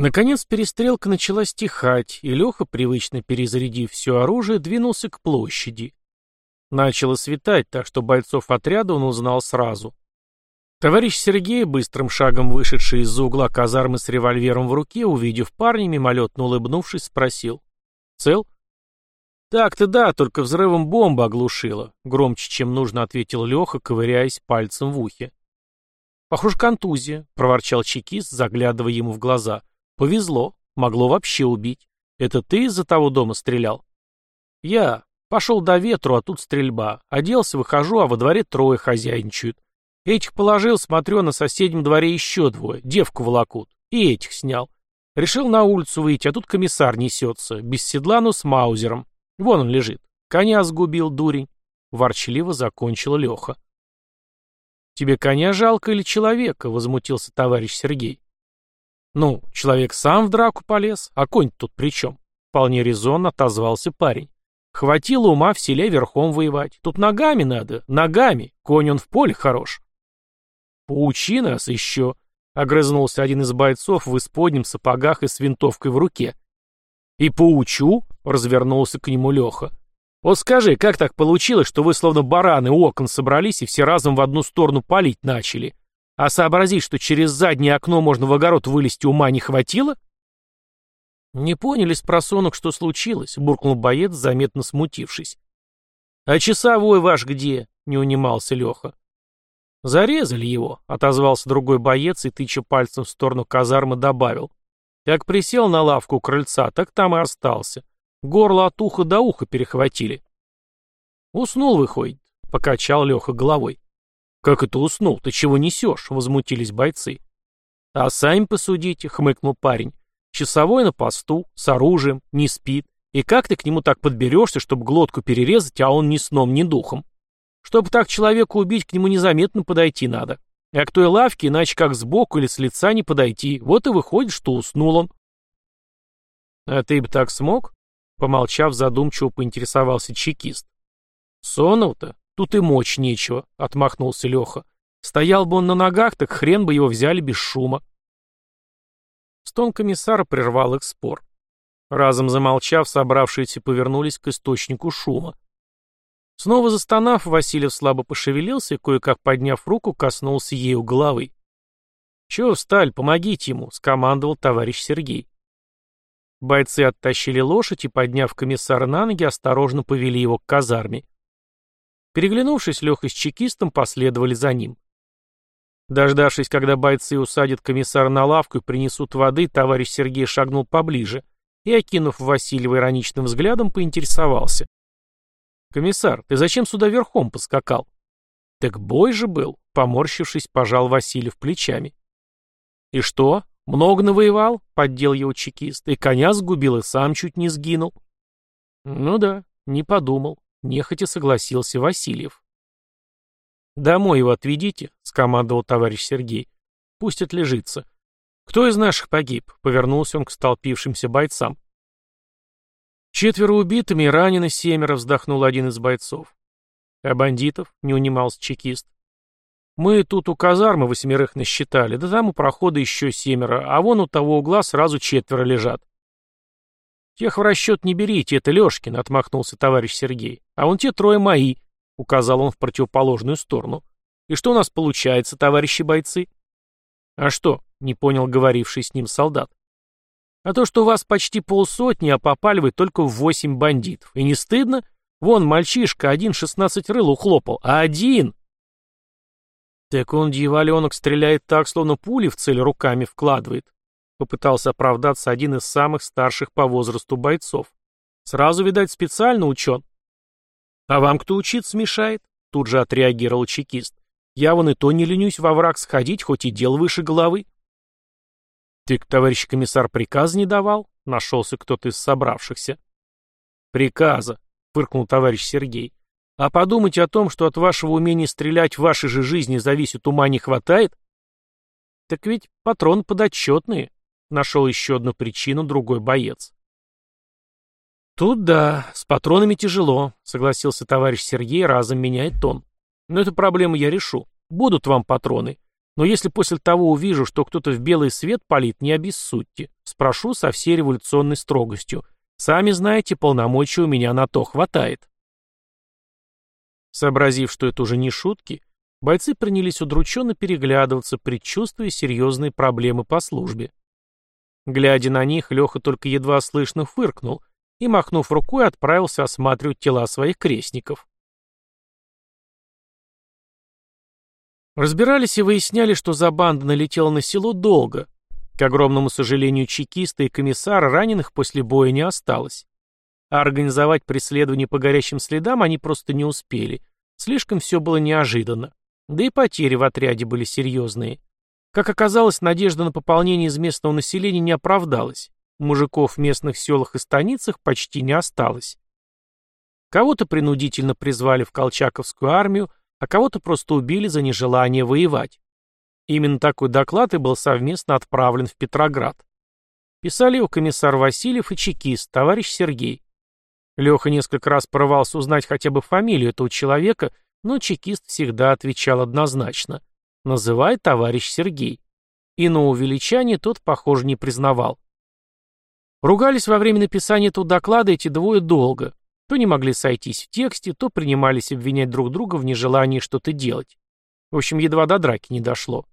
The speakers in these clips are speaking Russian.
Наконец перестрелка начала стихать, и Леха, привычно перезарядив все оружие, двинулся к площади. Начало светать, так что бойцов отряда он узнал сразу. Товарищ Сергей, быстрым шагом вышедший из-за угла казармы с револьвером в руке, увидев парня, мимолетно улыбнувшись, спросил. «Цел?» «Так-то да, только взрывом бомба оглушила», — громче, чем нужно, ответил Леха, ковыряясь пальцем в ухе. «Похоже, контузия», — проворчал чекист, заглядывая ему в глаза. «Повезло. Могло вообще убить. Это ты из-за того дома стрелял?» «Я. Пошел до ветру, а тут стрельба. Оделся, выхожу, а во дворе трое хозяйничают. Этих положил, смотрю, на соседнем дворе еще двое. Девку волокут. И этих снял. Решил на улицу выйти, а тут комиссар несется. Без седла, но с маузером. Вон он лежит. Коня сгубил, дурень. Ворчливо закончил Леха. «Тебе коня жалко или человека?» — возмутился товарищ Сергей. «Ну, человек сам в драку полез, а конь тут при чем?» Вполне резонно отозвался парень. «Хватило ума в селе верхом воевать. Тут ногами надо, ногами. Конь он в поле хорош». «Поучи нас еще», — огрызнулся один из бойцов в исподнем сапогах и с винтовкой в руке. «И поучу», — развернулся к нему Леха. «Вот скажи, как так получилось, что вы словно бараны у окон собрались и все разом в одну сторону палить начали? А сообразить, что через заднее окно можно в огород вылезти, ума не хватило?» «Не поняли с просонок, что случилось», — буркнул боец, заметно смутившись. «А часовой ваш где?» — не унимался Леха. «Зарезали его», — отозвался другой боец и, тыча пальцем в сторону казармы, добавил. Как присел на лавку у крыльца, так там и остался. Горло от уха до уха перехватили. «Уснул, выходит», — покачал Леха головой. «Как это уснул? Ты чего несешь?» — возмутились бойцы. «А сами посудите», — хмыкнул парень. «Часовой на посту, с оружием, не спит. И как ты к нему так подберешься, чтобы глотку перерезать, а он ни сном, ни духом?» Чтобы так человека убить, к нему незаметно подойти надо. А к той лавке, иначе как сбоку или с лица не подойти. Вот и выходит, что уснул он. А ты бы так смог? Помолчав, задумчиво поинтересовался чекист. Сонов-то? Тут и мочь нечего, отмахнулся Леха. Стоял бы он на ногах, так хрен бы его взяли без шума. Стон комиссара прервал их спор. Разом замолчав, собравшиеся повернулись к источнику шума. Снова застонав, Васильев слабо пошевелился и, кое-как подняв руку, коснулся ею головы. «Чего встали? Помогите ему!» — скомандовал товарищ Сергей. Бойцы оттащили лошадь и, подняв комиссара на ноги, осторожно повели его к казарме. Переглянувшись, Леха с чекистом последовали за ним. Дождавшись, когда бойцы усадят комиссара на лавку и принесут воды, товарищ Сергей шагнул поближе и, окинув Васильева ироничным взглядом, поинтересовался. «Комиссар, ты зачем сюда верхом поскакал?» «Так бой же был», — поморщившись, пожал Васильев плечами. «И что, много навоевал?» — поддел его чекист. «И коня сгубил, и сам чуть не сгинул». «Ну да, не подумал», — нехотя согласился Васильев. «Домой его отведите», — скомандовал товарищ Сергей. «Пусть отлежится. Кто из наших погиб?» — повернулся он к столпившимся бойцам. Четверо убитыми и ранены семеро, вздохнул один из бойцов. А бандитов? Не унимался чекист. Мы тут у казармы восьмерых насчитали, да там у прохода еще семеро, а вон у того угла сразу четверо лежат. Тех в расчет не берите, это Лешкин, отмахнулся товарищ Сергей. А вон те трое мои, указал он в противоположную сторону. И что у нас получается, товарищи бойцы? А что, не понял говоривший с ним солдат. А то, что у вас почти полсотни, а попали вы только в восемь бандитов. И не стыдно? Вон, мальчишка, один шестнадцать рыл ухлопал. А один... Так он, дьяволенок, стреляет так, словно пули в цель руками вкладывает. Попытался оправдаться один из самых старших по возрасту бойцов. Сразу, видать, специально учен. А вам кто учиться мешает? Тут же отреагировал чекист. Я вон и то не ленюсь во враг сходить, хоть и дел выше головы. «Ты, товарищ комиссар, приказ не давал?» — нашелся кто-то из собравшихся. «Приказа», — фыркнул товарищ Сергей. «А подумать о том, что от вашего умения стрелять в вашей же жизни зависит, ума не хватает?» «Так ведь патрон подотчетные», — нашел еще одну причину другой боец. «Тут да, с патронами тяжело», — согласился товарищ Сергей, разом меняет тон. «Но эту проблему я решу. Будут вам патроны. Но если после того увижу, что кто-то в белый свет палит, не обессудьте. Спрошу со всей революционной строгостью. Сами знаете, полномочий у меня на то хватает. Сообразив, что это уже не шутки, бойцы принялись удрученно переглядываться, предчувствуя серьезные проблемы по службе. Глядя на них, Леха только едва слышно фыркнул и, махнув рукой, отправился осматривать тела своих крестников. Разбирались и выясняли, что за банда налетела на село долго. К огромному сожалению чекиста и комиссара раненых после боя не осталось. А организовать преследование по горящим следам они просто не успели. Слишком все было неожиданно. Да и потери в отряде были серьезные. Как оказалось, надежда на пополнение из местного населения не оправдалась. Мужиков в местных селах и станицах почти не осталось. Кого-то принудительно призвали в Колчаковскую армию, а кого-то просто убили за нежелание воевать. Именно такой доклад и был совместно отправлен в Петроград. Писали его комиссар Васильев и чекист, товарищ Сергей. Леха несколько раз порывался узнать хотя бы фамилию этого человека, но чекист всегда отвечал однозначно. «Называй товарищ Сергей». Иного увеличания тот, похоже, не признавал. Ругались во время написания этого доклада эти двое долго. То не могли сойтись в тексте, то принимались обвинять друг друга в нежелании что-то делать. В общем, едва до драки не дошло.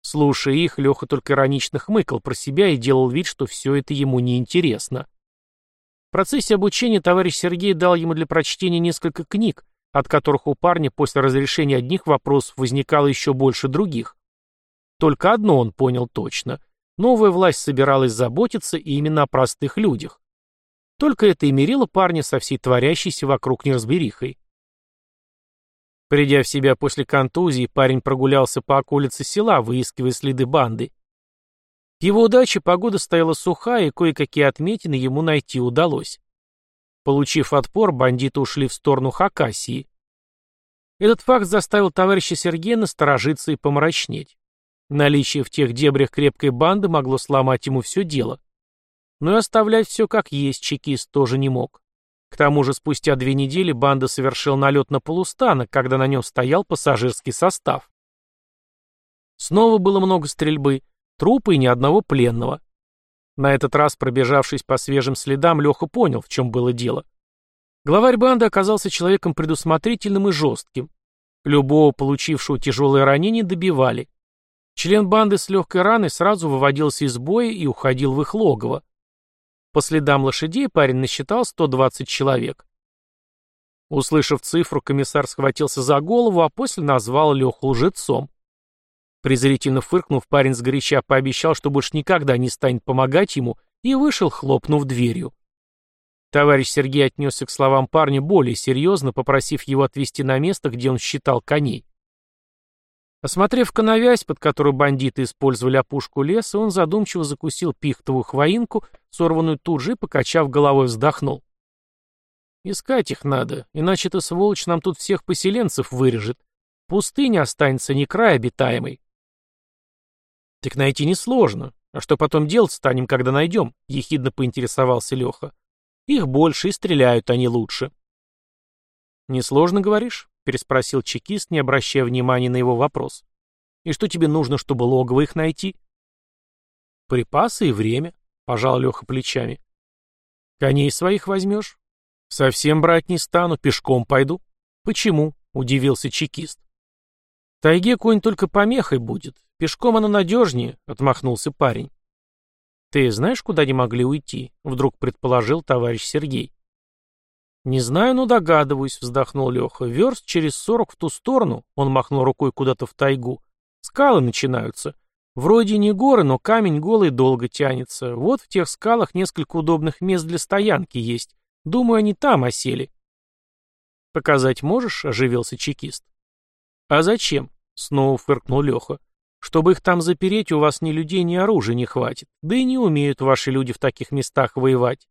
Слушая их, Леха только иронично хмыкал про себя и делал вид, что все это ему неинтересно. В процессе обучения товарищ Сергей дал ему для прочтения несколько книг, от которых у парня после разрешения одних вопросов возникало еще больше других. Только одно он понял точно. Новая власть собиралась заботиться именно о простых людях. Только это и мерило парня со всей творящейся вокруг неразберихой. Придя в себя после контузии, парень прогулялся по околице села, выискивая следы банды. К его удаче погода стояла сухая, и кое-какие отметины ему найти удалось. Получив отпор, бандиты ушли в сторону Хакасии. Этот факт заставил товарища Сергея насторожиться и помрачнеть. Наличие в тех дебрях крепкой банды могло сломать ему все дело. Но и оставлять все как есть чекист тоже не мог. К тому же спустя две недели банда совершила налет на полустанок, когда на нем стоял пассажирский состав. Снова было много стрельбы, трупы и ни одного пленного. На этот раз, пробежавшись по свежим следам, Леха понял, в чем было дело. Главарь банды оказался человеком предусмотрительным и жестким. Любого, получившего тяжелое ранение, добивали. Член банды с легкой раной сразу выводился из боя и уходил в их логово. По следам лошадей парень насчитал 120 человек. Услышав цифру, комиссар схватился за голову, а после назвал Леху лжецом. Презрительно фыркнув, парень сгоряча пообещал, что больше никогда не станет помогать ему, и вышел, хлопнув дверью. Товарищ Сергей отнесся к словам парня более серьезно, попросив его отвезти на место, где он считал коней. Осмотрев коновязь, под которую бандиты использовали опушку леса, он задумчиво закусил пихтовую хвоинку, сорванную тут же, и, покачав головой, вздохнул. «Искать их надо, иначе эта сволочь нам тут всех поселенцев вырежет. Пустыня останется не край обитаемый». «Так найти несложно. А что потом делать станем, когда найдем?» — ехидно поинтересовался Леха. «Их больше, и стреляют они лучше». «Несложно, говоришь?» — переспросил чекист, не обращая внимания на его вопрос. «И что тебе нужно, чтобы логово их найти?» «Припасы и время», — пожал Леха плечами. «Коней своих возьмешь?» «Совсем брать не стану, пешком пойду». «Почему?» — удивился чекист. «В тайге конь только помехой будет. Пешком оно надежнее», — отмахнулся парень. «Ты знаешь, куда не могли уйти?» — вдруг предположил товарищ Сергей. «Не знаю, но догадываюсь», — вздохнул Леха. «Верст через сорок в ту сторону», — он махнул рукой куда-то в тайгу. «Скалы начинаются. Вроде не горы, но камень голый долго тянется. Вот в тех скалах несколько удобных мест для стоянки есть. Думаю, они там осели». «Показать можешь?» — оживился чекист. «А зачем?» — снова фыркнул Леха. «Чтобы их там запереть, у вас ни людей, ни оружия не хватит. Да и не умеют ваши люди в таких местах воевать.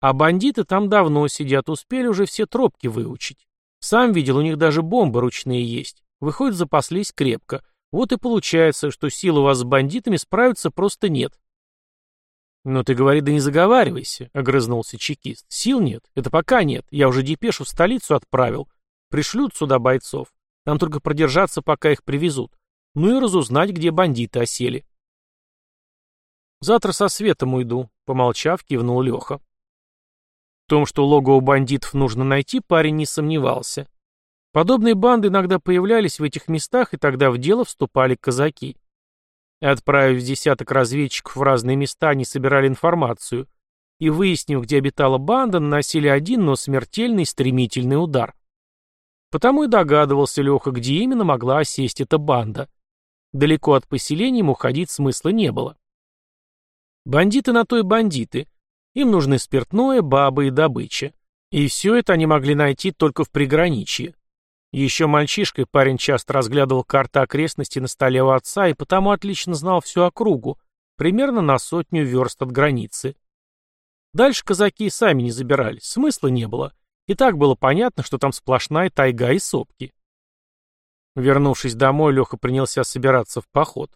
А бандиты там давно сидят, успели уже все тропки выучить. Сам видел, у них даже бомбы ручные есть. Выходит, запаслись крепко. Вот и получается, что сил у вас с бандитами справиться просто нет. «Ну ты говори, да не заговаривайся», — огрызнулся чекист. «Сил нет. Это пока нет. Я уже депешу в столицу отправил. Пришлют сюда бойцов. Нам только продержаться, пока их привезут. ну и разузнать, где бандиты осели. «Завтра со светом уйду», — помолчав, кивнул Леха. В том, что логово бандитов нужно найти, парень не сомневался. Подобные банды иногда появлялись в этих местах, и тогда в дело вступали казаки. Отправив десяток разведчиков в разные места, они собирали информацию и, выяснив, где обитала банда, наносили один, но смертельный стремительный удар. Потому и догадывался Леха, где именно могла осесть эта банда. Далеко от поселения ему ходить смысла не было. Бандиты на то и бандиты. Им нужны спиртное, бабы и добыча. И все это они могли найти только в приграничье. Еще мальчишкой парень часто разглядывал карты окрестностей на столе у отца и потому отлично знал всю округу, примерно на сотню верст от границы. Дальше казаки сами не забирались, смысла не было. И так было понятно, что там сплошная тайга и сопки. Вернувшись домой, Леха принялся собираться в поход.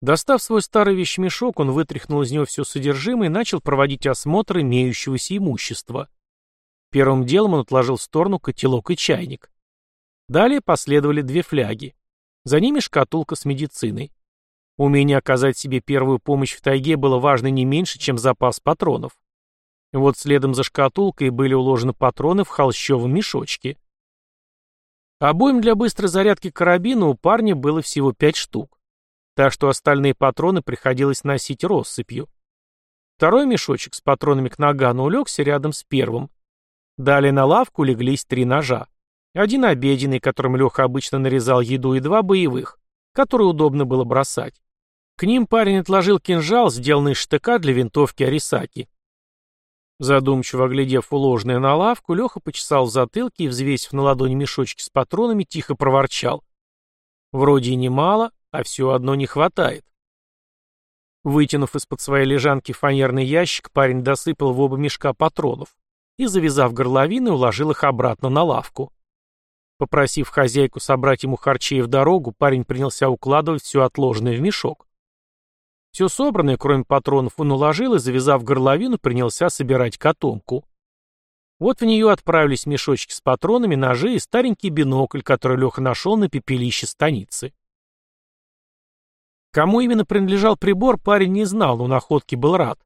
Достав свой старый вещмешок, он вытряхнул из него все содержимое и начал проводить осмотр имеющегося имущества. Первым делом он отложил в сторону котелок и чайник. Далее последовали две фляги. За ними шкатулка с медициной. Умение оказать себе первую помощь в тайге было важно не меньше, чем запас патронов. Вот следом за шкатулкой были уложены патроны в холщовом мешочке. Обоим для быстрой зарядки карабина у парня было всего пять штук так что остальные патроны приходилось носить россыпью. Второй мешочек с патронами к нагану улегся рядом с первым. Далее на лавку леглись три ножа. Один обеденный, которым Леха обычно нарезал еду, и два боевых, которые удобно было бросать. К ним парень отложил кинжал, сделанный из штыка для винтовки Арисаки. Задумчиво оглядев уложенное на лавку, Леха почесал в затылке и, взвесив на ладони мешочки с патронами, тихо проворчал. Вроде и немало, а все одно не хватает. Вытянув из-под своей лежанки фанерный ящик, парень досыпал в оба мешка патронов и, завязав горловины, уложил их обратно на лавку. Попросив хозяйку собрать ему харчей в дорогу, парень принялся укладывать все отложенное в мешок. Все собранное, кроме патронов, он уложил и, завязав горловину, принялся собирать котомку. Вот в нее отправились мешочки с патронами, ножи и старенький бинокль, который Леха нашел на пепелище станицы. Кому именно принадлежал прибор, парень не знал, но находке был рад.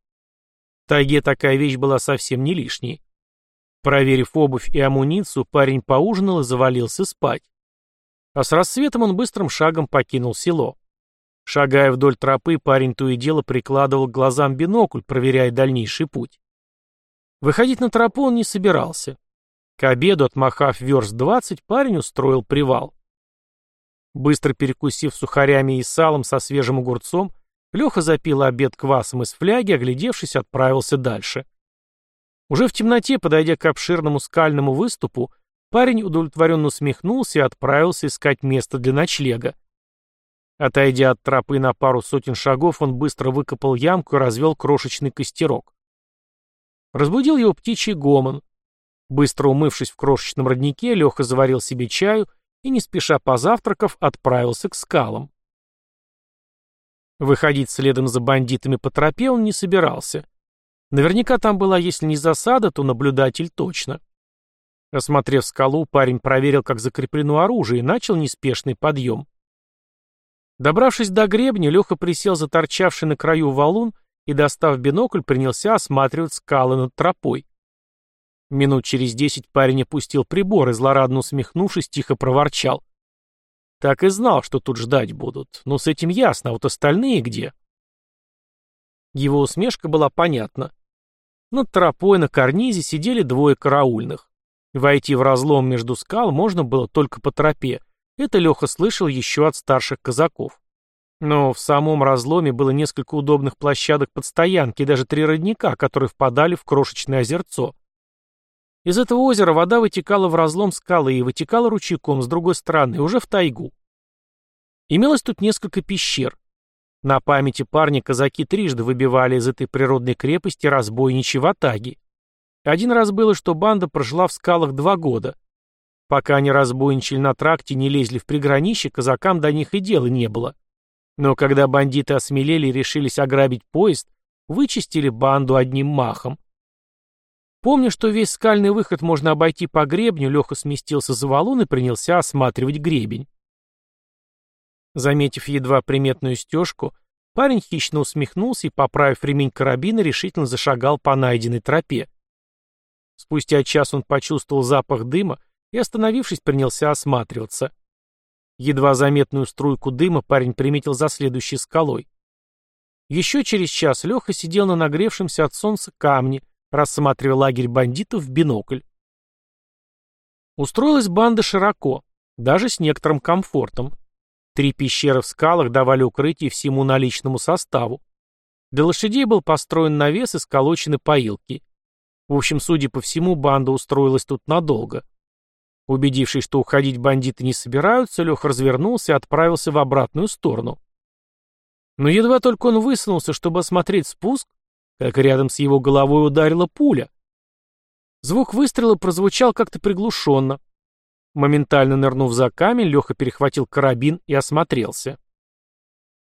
В тайге такая вещь была совсем не лишней. Проверив обувь и амуницию, парень поужинал и завалился спать. А с рассветом он быстрым шагом покинул село. Шагая вдоль тропы, парень то и дело прикладывал к глазам бинокль, проверяя дальнейший путь. Выходить на тропу он не собирался. К обеду, отмахав верст двадцать, парень устроил привал. Быстро перекусив сухарями и салом со свежим огурцом, Леха запил обед квасом из фляги, оглядевшись, отправился дальше. Уже в темноте, подойдя к обширному скальному выступу, парень удовлетворенно усмехнулся и отправился искать место для ночлега. Отойдя от тропы на пару сотен шагов, он быстро выкопал ямку и развел крошечный костерок. Разбудил его птичий гомон. Быстро умывшись в крошечном роднике, Леха заварил себе чаю и, не спеша позавтракав, отправился к скалам. Выходить следом за бандитами по тропе он не собирался. Наверняка там была, если не засада, то наблюдатель точно. Осмотрев скалу, парень проверил, как закреплено оружие, и начал неспешный подъем. Добравшись до гребня, Леха присел за торчавший на краю валун и, достав бинокль, принялся осматривать скалы над тропой. Минут через десять парень опустил прибор и, злорадно усмехнувшись, тихо проворчал. Так и знал, что тут ждать будут. Но с этим ясно, а вот остальные где? Его усмешка была понятна. Над тропой на карнизе сидели двое караульных. Войти в разлом между скал можно было только по тропе. Это Леха слышал еще от старших казаков. Но в самом разломе было несколько удобных площадок под стоянки и даже три родника, которые впадали в крошечное озерцо. Из этого озера вода вытекала в разлом скалы и вытекала ручейком с другой стороны, уже в тайгу. Имелось тут несколько пещер. На памяти парня казаки трижды выбивали из этой природной крепости разбойничьи ватаги. Один раз было, что банда прожила в скалах два года. Пока они разбойничали на тракте, не лезли в приграничье, казакам до них и дела не было. Но когда бандиты осмелели и решились ограбить поезд, вычистили банду одним махом. Помня, что весь скальный выход можно обойти по гребню, Леха сместился за валун и принялся осматривать гребень. Заметив едва приметную стежку, парень хищно усмехнулся и, поправив ремень карабина, решительно зашагал по найденной тропе. Спустя час он почувствовал запах дыма и, остановившись, принялся осматриваться. Едва заметную струйку дыма парень приметил за следующей скалой. Еще через час Леха сидел на нагревшемся от солнца камне, рассматривая лагерь бандитов в бинокль. Устроилась банда широко, даже с некоторым комфортом. Три пещеры в скалах давали укрытие всему наличному составу. Для лошадей был построен навес и сколочены поилки. В общем, судя по всему, банда устроилась тут надолго. Убедившись, что уходить бандиты не собираются, Леха развернулся и отправился в обратную сторону. Но едва только он высунулся, чтобы осмотреть спуск, как рядом с его головой ударила пуля. Звук выстрела прозвучал как-то приглушенно, Моментально нырнув за камень, Леха перехватил карабин и осмотрелся.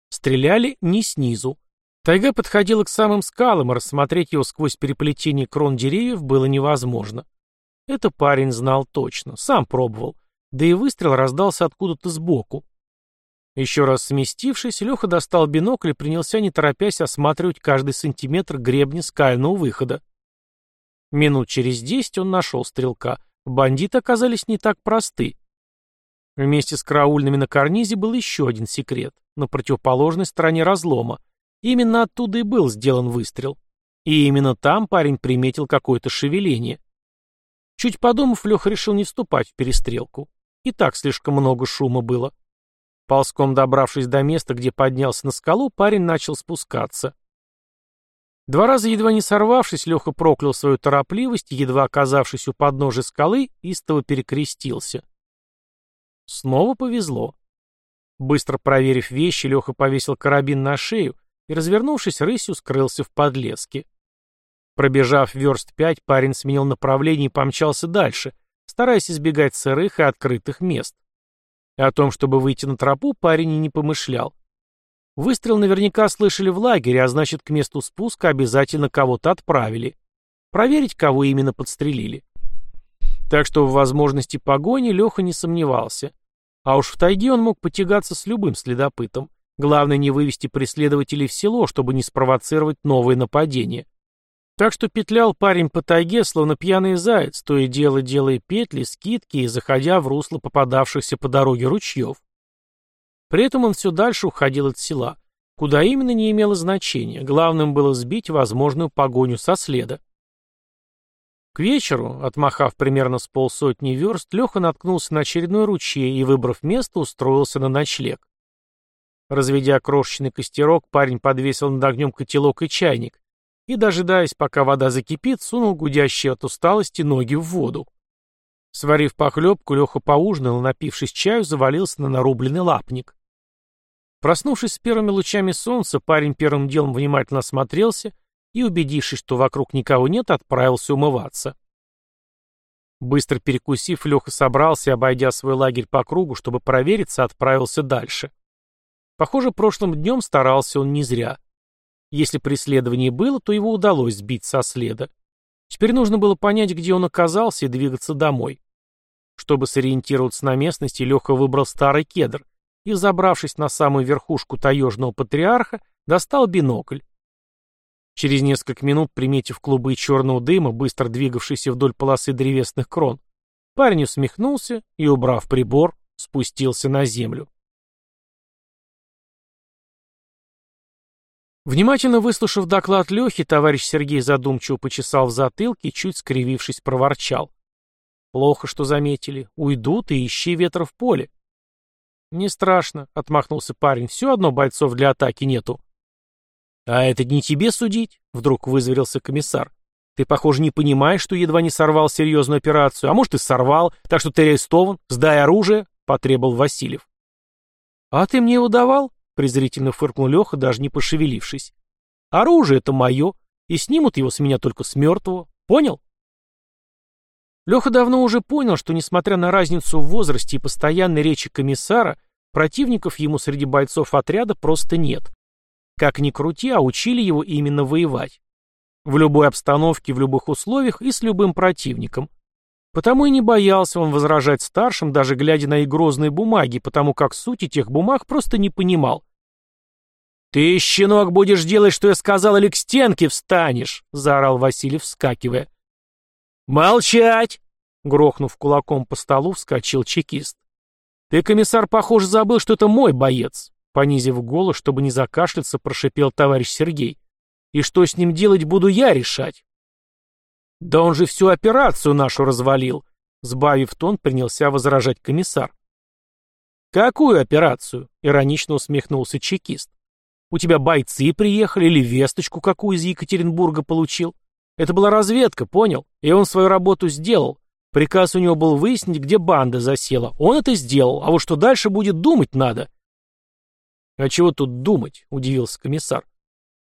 Стреляли не снизу. Тайга подходила к самым скалам, и рассмотреть его сквозь переплетение крон деревьев было невозможно. Это парень знал точно, сам пробовал, да и выстрел раздался откуда-то сбоку. Еще раз сместившись, Леха достал бинокль и принялся не торопясь осматривать каждый сантиметр гребня скального выхода. Минут через десять он нашел стрелка — Бандиты оказались не так просты. Вместе с караульными на карнизе был еще один секрет. На противоположной стороне разлома. Именно оттуда и был сделан выстрел. И именно там парень приметил какое-то шевеление. Чуть подумав, Леха решил не вступать в перестрелку. И так слишком много шума было. Ползком добравшись до места, где поднялся на скалу, парень начал спускаться. Два раза едва не сорвавшись, Леха проклял свою торопливость едва оказавшись у подножия скалы, истово перекрестился. Снова повезло. Быстро проверив вещи, Леха повесил карабин на шею и, развернувшись рысью, скрылся в подлеске. Пробежав верст пять, парень сменил направление и помчался дальше, стараясь избегать сырых и открытых мест. О том, чтобы выйти на тропу, парень и не помышлял. Выстрел наверняка слышали в лагере, а значит, к месту спуска обязательно кого-то отправили. Проверить, кого именно подстрелили. Так что в возможности погони Леха не сомневался. А уж в тайге он мог потягаться с любым следопытом. Главное не вывести преследователей в село, чтобы не спровоцировать новые нападения. Так что петлял парень по тайге, словно пьяный заяц, то и дело делая петли, скидки и заходя в русло попадавшихся по дороге ручьев. При этом он все дальше уходил от села. Куда именно не имело значения, главным было сбить возможную погоню со следа. К вечеру, отмахав примерно с полсотни верст, Леха наткнулся на очередной ручей и, выбрав место, устроился на ночлег. Разведя крошечный костерок, парень подвесил над огнем котелок и чайник и, дожидаясь, пока вода закипит, сунул гудящие от усталости ноги в воду. Сварив похлебку, Леха поужинал напившись чаю, завалился на нарубленный лапник. Проснувшись с первыми лучами солнца, парень первым делом внимательно осмотрелся и, убедившись, что вокруг никого нет, отправился умываться. Быстро перекусив, Леха собрался обойдя свой лагерь по кругу, чтобы провериться, отправился дальше. Похоже, прошлым днем старался он не зря. Если преследование было, то его удалось сбить со следа. Теперь нужно было понять, где он оказался, и двигаться домой. Чтобы сориентироваться на местности, Леха выбрал старый кедр и, забравшись на самую верхушку таежного патриарха, достал бинокль. Через несколько минут, приметив клубы черного дыма, быстро двигавшийся вдоль полосы древесных крон, парень усмехнулся и, убрав прибор, спустился на землю. Внимательно выслушав доклад Лехи, товарищ Сергей задумчиво почесал в затылке и, чуть скривившись, проворчал. «Плохо, что заметили. Уйдут и ищи ветра в поле. «Не страшно», — отмахнулся парень, — «все одно бойцов для атаки нету». «А это не тебе судить», — вдруг вызверился комиссар. «Ты, похоже, не понимаешь, что едва не сорвал серьезную операцию, а может, и сорвал, так что ты арестован, сдай оружие», — потребовал Васильев. «А ты мне его давал?» — презрительно фыркнул Леха, даже не пошевелившись. «Оружие — это мое, и снимут его с меня только с мертвого. Понял?» Леха давно уже понял, что, несмотря на разницу в возрасте и постоянной речи комиссара, противников ему среди бойцов отряда просто нет. Как ни крути, а учили его именно воевать. В любой обстановке, в любых условиях и с любым противником. Потому и не боялся он возражать старшим, даже глядя на их грозные бумаги, потому как суть этих бумаг просто не понимал. «Ты, щенок, будешь делать, что я сказал, или к стенке встанешь!» — заорал Василий, вскакивая. «Молчать!» — грохнув кулаком по столу, вскочил чекист. «Ты, комиссар, похоже, забыл, что это мой боец!» Понизив голос, чтобы не закашляться, прошипел товарищ Сергей. «И что с ним делать, буду я решать!» «Да он же всю операцию нашу развалил!» Сбавив тон, принялся возражать комиссар. «Какую операцию?» — иронично усмехнулся чекист. У тебя бойцы приехали или весточку какую из Екатеринбурга получил? Это была разведка, понял? И он свою работу сделал. Приказ у него был выяснить, где банда засела. Он это сделал, а вот что дальше будет думать надо. А чего тут думать, удивился комиссар.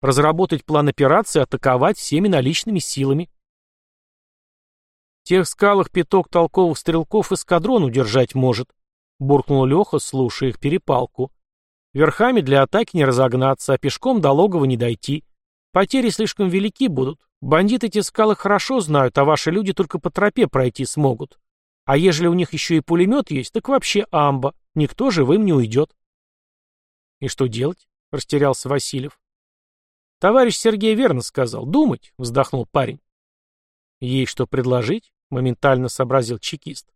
Разработать план операции, атаковать всеми наличными силами. В тех скалах пяток толковых стрелков эскадрон удержать может, буркнул Леха, слушая их перепалку. Верхами для атаки не разогнаться, а пешком до логова не дойти. Потери слишком велики будут. Бандиты эти скалы хорошо знают, а ваши люди только по тропе пройти смогут. А ежели у них еще и пулемет есть, так вообще амба. Никто живым не уйдет. И что делать? Растерялся Васильев. Товарищ Сергей верно сказал. Думать, вздохнул парень. Ей что предложить? Моментально сообразил чекист.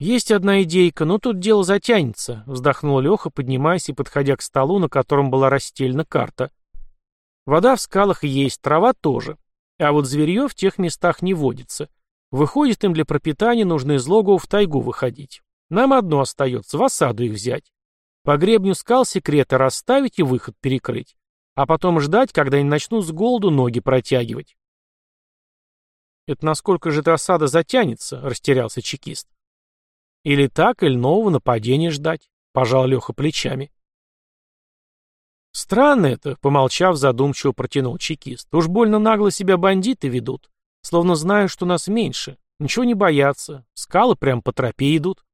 «Есть одна идейка, но тут дело затянется», — вздохнул Леха, поднимаясь и подходя к столу, на котором была расстелена карта. «Вода в скалах есть, трава тоже. А вот зверье в тех местах не водится. Выходит, им для пропитания нужно из логова в тайгу выходить. Нам одно остается — в осаду их взять. По гребню скал секреты расставить и выход перекрыть. А потом ждать, когда они начнут с голоду ноги протягивать». «Это насколько же эта осада затянется?» — растерялся чекист. Или так, или нового нападения ждать, пожал Леха плечами. Странно это, помолчав, задумчиво протянул чекист. Уж больно нагло себя бандиты ведут, словно знают, что нас меньше. Ничего не боятся, скалы прям по тропе идут.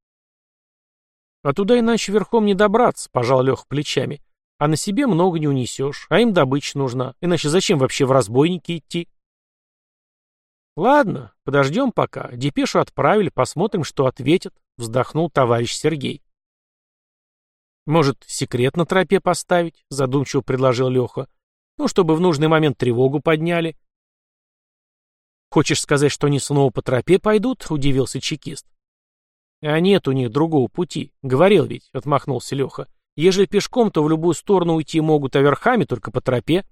А туда иначе верхом не добраться, пожал Леха плечами. А на себе много не унесешь, а им добыча нужна. Иначе зачем вообще в разбойники идти? Ладно, подождем пока. Депешу отправили, посмотрим, что ответят, вздохнул товарищ Сергей. Может, секрет на тропе поставить? Задумчиво предложил Леха. Ну, чтобы в нужный момент тревогу подняли. Хочешь сказать, что они снова по тропе пойдут? Удивился чекист. А нет у них другого пути. Говорил ведь, отмахнулся Леха. Ежели пешком, то в любую сторону уйти могут, а верхами только по тропе.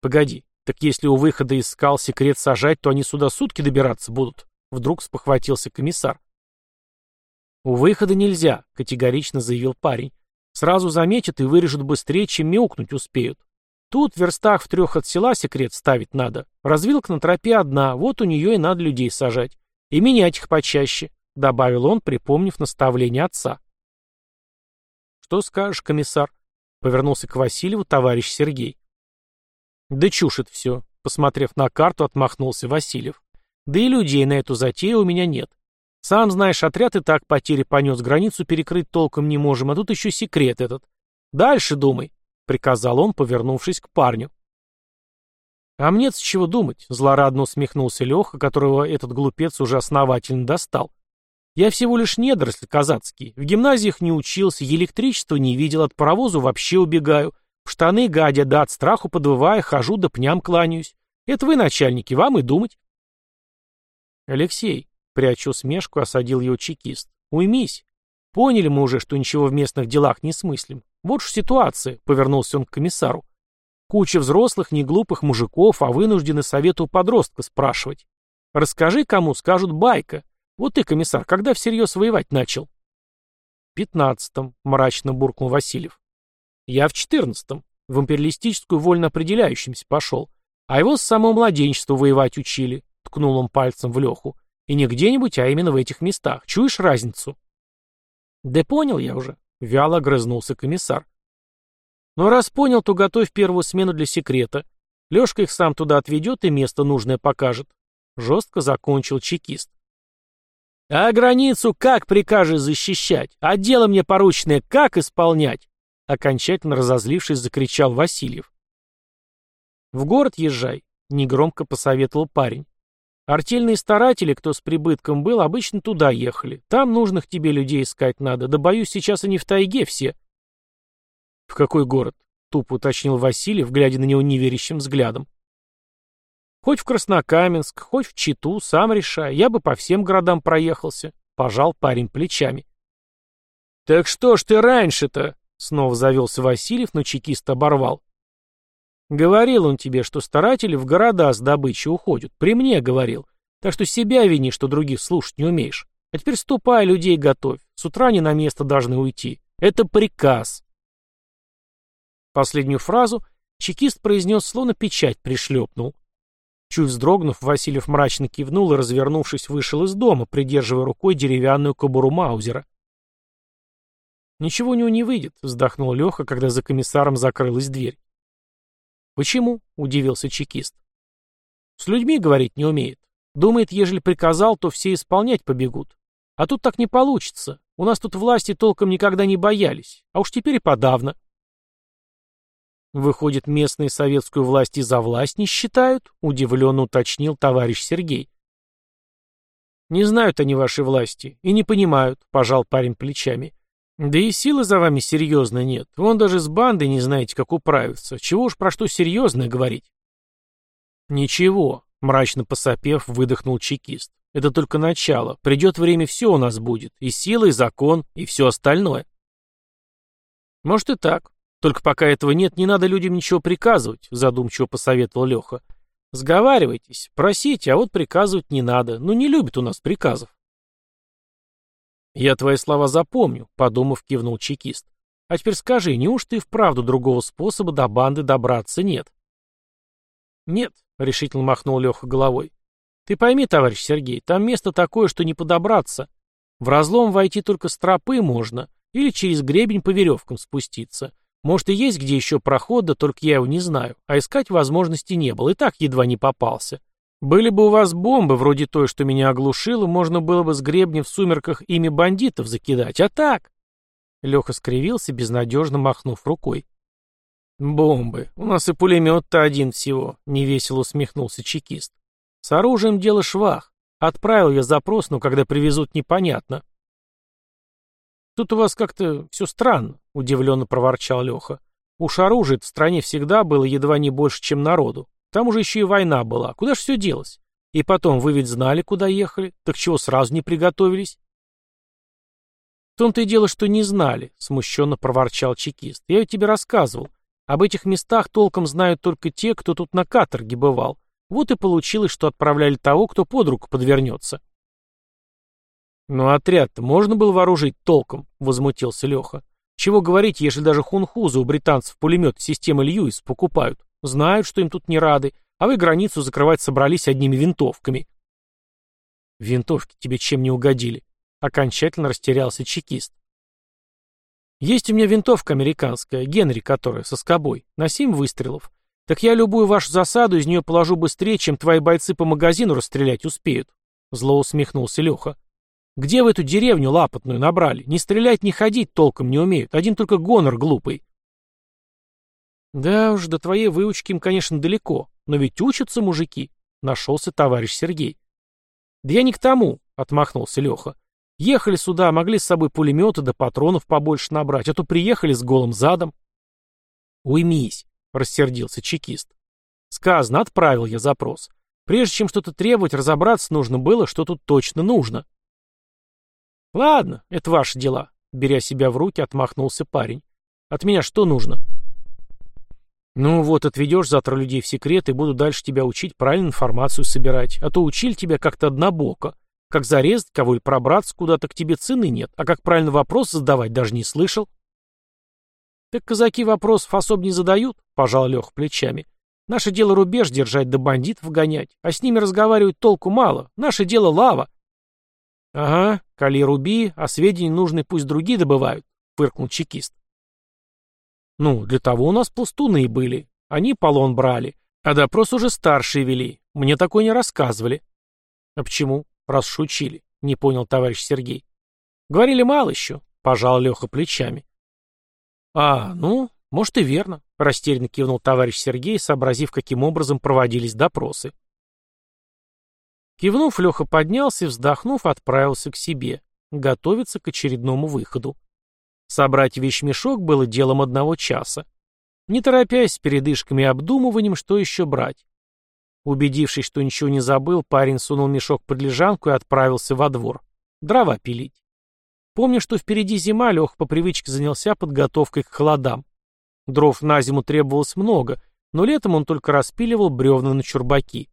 Погоди, так если у выхода из скал секрет сажать, то они сюда сутки добираться будут. Вдруг спохватился комиссар. У выхода нельзя, категорично заявил парень. Сразу заметят и вырежут быстрее, чем мяукнуть успеют. Тут в верстах в трех от села секрет ставить надо. Развилка на тропе одна, вот у нее и надо людей сажать. И менять их почаще, добавил он, припомнив наставление отца. Что скажешь, комиссар? Повернулся к Васильеву товарищ Сергей. «Да чушь это все», — посмотрев на карту, отмахнулся Васильев. «Да и людей на эту затею у меня нет. Сам знаешь, отряд и так потери понес, границу перекрыть толком не можем, а тут еще секрет этот. Дальше думай», — приказал он, повернувшись к парню. «А мне с чего думать?» — злорадно усмехнулся Леха, которого этот глупец уже основательно достал. «Я всего лишь недоросль казацкий, в гимназиях не учился, электричества не видел, от паровозу вообще убегаю, в штаны гадя, да от страху подвывая, хожу да пням кланяюсь. Это вы, начальники, вам и думать. Алексей, прячу смешку, осадил его чекист. Уймись. Поняли мы уже, что ничего в местных делах не смыслим. Вот ж ситуация, повернулся он к комиссару. Куча взрослых, неглупых мужиков, а вынуждены совету подростка спрашивать. Расскажи, кому скажут байка. Вот ты, комиссар, когда всерьез воевать начал? пятнадцатом, мрачно буркнул Васильев. Я в четырнадцатом, в империалистическую вольно определяющимся пошел. А его с самого младенчества воевать учили, ткнул он пальцем в Леху. И не где-нибудь, а именно в этих местах. Чуешь разницу? Да понял я уже, вяло огрызнулся комиссар. Ну раз понял, то готовь первую смену для секрета. Лешка их сам туда отведет и место нужное покажет. Жестко закончил чекист. А границу как прикажешь защищать? А дело мне порученное как исполнять? Окончательно разозлившись, закричал Васильев. «В город езжай», — негромко посоветовал парень. Артельные старатели, кто с прибытком был, обычно туда ехали. Там нужных тебе людей искать надо. Да боюсь, сейчас они в тайге все. В какой город? Тупо уточнил Васильев, глядя на него неверящим взглядом. Хоть в Краснокаменск, хоть в Читу, сам решай. Я бы по всем городам проехался. Пожал парень плечами. Так что ж ты раньше-то? Снова завелся Васильев, но чекист оборвал. Говорил он тебе, что старатели в города с добычей уходят. При мне говорил. Так что себя вини, что других слушать не умеешь. А теперь ступай, людей готовь. С утра они на место должны уйти. Это приказ. Последнюю фразу чекист произнес, словно печать пришлепнул. Чуть вздрогнув, Васильев мрачно кивнул и, развернувшись, вышел из дома, придерживая рукой деревянную кобуру Маузера. «Ничего у него не выйдет», — вздохнул Леха, когда за комиссаром закрылась дверь. «Почему?» — удивился чекист. «С людьми говорить не умеет. Думает, ежели приказал, то все исполнять побегут. А тут так не получится. У нас тут власти толком никогда не боялись, а уж теперь и подавно». «Выходит, местные советскую власть и за власть не считают?» — удивленно уточнил товарищ Сергей. «Не знают они вашей власти и не понимают», — пожал парень плечами. Да и силы за вами серьезно нет. Вон даже с бандой не знаете, как управиться. Чего уж про что серьезное говорить? Ничего, мрачно посопев, выдохнул чекист. Это только начало. Придет время, все у нас будет. И сила, и закон, и все остальное. Может и так. Только пока этого нет, не надо людям ничего приказывать, задумчиво посоветовал Леха. Сговаривайтесь, просите, а вот приказывать не надо. Ну не любят у нас приказов. «Я твои слова запомню», — подумав, кивнул чекист. «А теперь скажи, неужто и вправду другого способа до банды добраться нет?» «Нет», — решительно махнул Леха головой. «Ты пойми, товарищ Сергей, там место такое, что не подобраться. В разлом войти только с тропы можно, или через гребень по веревкам спуститься. Может и есть где еще проход, да только я его не знаю, а искать возможности не было, и так едва не попался. Были бы у вас бомбы, вроде той, что меня оглушило, можно было бы с гребня в сумерках ими бандитов закидать, а так...» Леха скривился, безнадежно махнув рукой. «Бомбы. У нас и пулемет-то один всего», — невесело усмехнулся чекист. «С оружием дело швах. Отправил я запрос, но когда привезут, непонятно». «Тут у вас как-то все странно», — удивленно проворчал Леха. «Уж оружие в стране всегда было едва не больше, чем народу. Там уже еще и война была. Куда ж все делось? И потом, вы ведь знали, куда ехали? Так чего сразу не приготовились? В том-то и дело, что не знали, смущенно проворчал чекист. Я ведь тебе рассказывал. Об этих местах толком знают только те, кто тут на каторге бывал. Вот и получилось, что отправляли того, кто под руку подвернется. «Ну отряд-то можно было вооружить толком?» — возмутился Леха. «Чего говорить, если даже хунхузы у британцев пулемет системы Льюис покупают?» Знают, что им тут не рады, а вы границу закрывать собрались одними винтовками. Винтовки тебе чем не угодили? Окончательно растерялся чекист. Есть у меня винтовка американская, Генри которая, со скобой, на семь выстрелов. Так я любую вашу засаду из нее положу быстрее, чем твои бойцы по магазину расстрелять успеют. Зло усмехнулся Леха. Где вы эту деревню лапотную набрали? Не стрелять, не ходить толком не умеют. Один только гонор глупый. Да уж, до твоей выучки им, конечно, далеко, но ведь учатся мужики, нашелся товарищ Сергей. Да я не к тому, отмахнулся Леха. Ехали сюда, могли с собой пулеметы да патронов побольше набрать, а то приехали с голым задом. Уймись, рассердился чекист. Сказано, отправил я запрос. Прежде чем что-то требовать, разобраться нужно было, что тут точно нужно. Ладно, это ваши дела, беря себя в руки, отмахнулся парень. От меня что нужно? «Ну вот, отведешь завтра людей в секрет и буду дальше тебя учить правильно информацию собирать. А то учили тебя как-то однобоко. Как зарезать кого или пробраться куда-то к тебе цены нет, а как правильно вопрос задавать даже не слышал». «Так казаки вопросов особо не задают», — пожал Лех плечами. «Наше дело рубеж держать да бандитов гонять, а с ними разговаривать толку мало. Наше дело лава». «Ага, кали руби, а сведения нужные пусть другие добывают», — фыркнул чекист. Ну, для того у нас пластуны были. Они полон брали. А допрос уже старшие вели. Мне такое не рассказывали. А почему? Раз шучили. Не понял товарищ Сергей. Говорили мало еще. Пожал Леха плечами. А, ну, может и верно. Растерянно кивнул товарищ Сергей, сообразив, каким образом проводились допросы. Кивнув, Леха поднялся и, вздохнув, отправился к себе, готовиться к очередному выходу. Собрать вещмешок было делом одного часа. Не торопясь с передышками и обдумыванием, что еще брать. Убедившись, что ничего не забыл, парень сунул мешок под лежанку и отправился во двор. Дрова пилить. Помня, что впереди зима, Лех по привычке занялся подготовкой к холодам. Дров на зиму требовалось много, но летом он только распиливал бревна на чурбаки.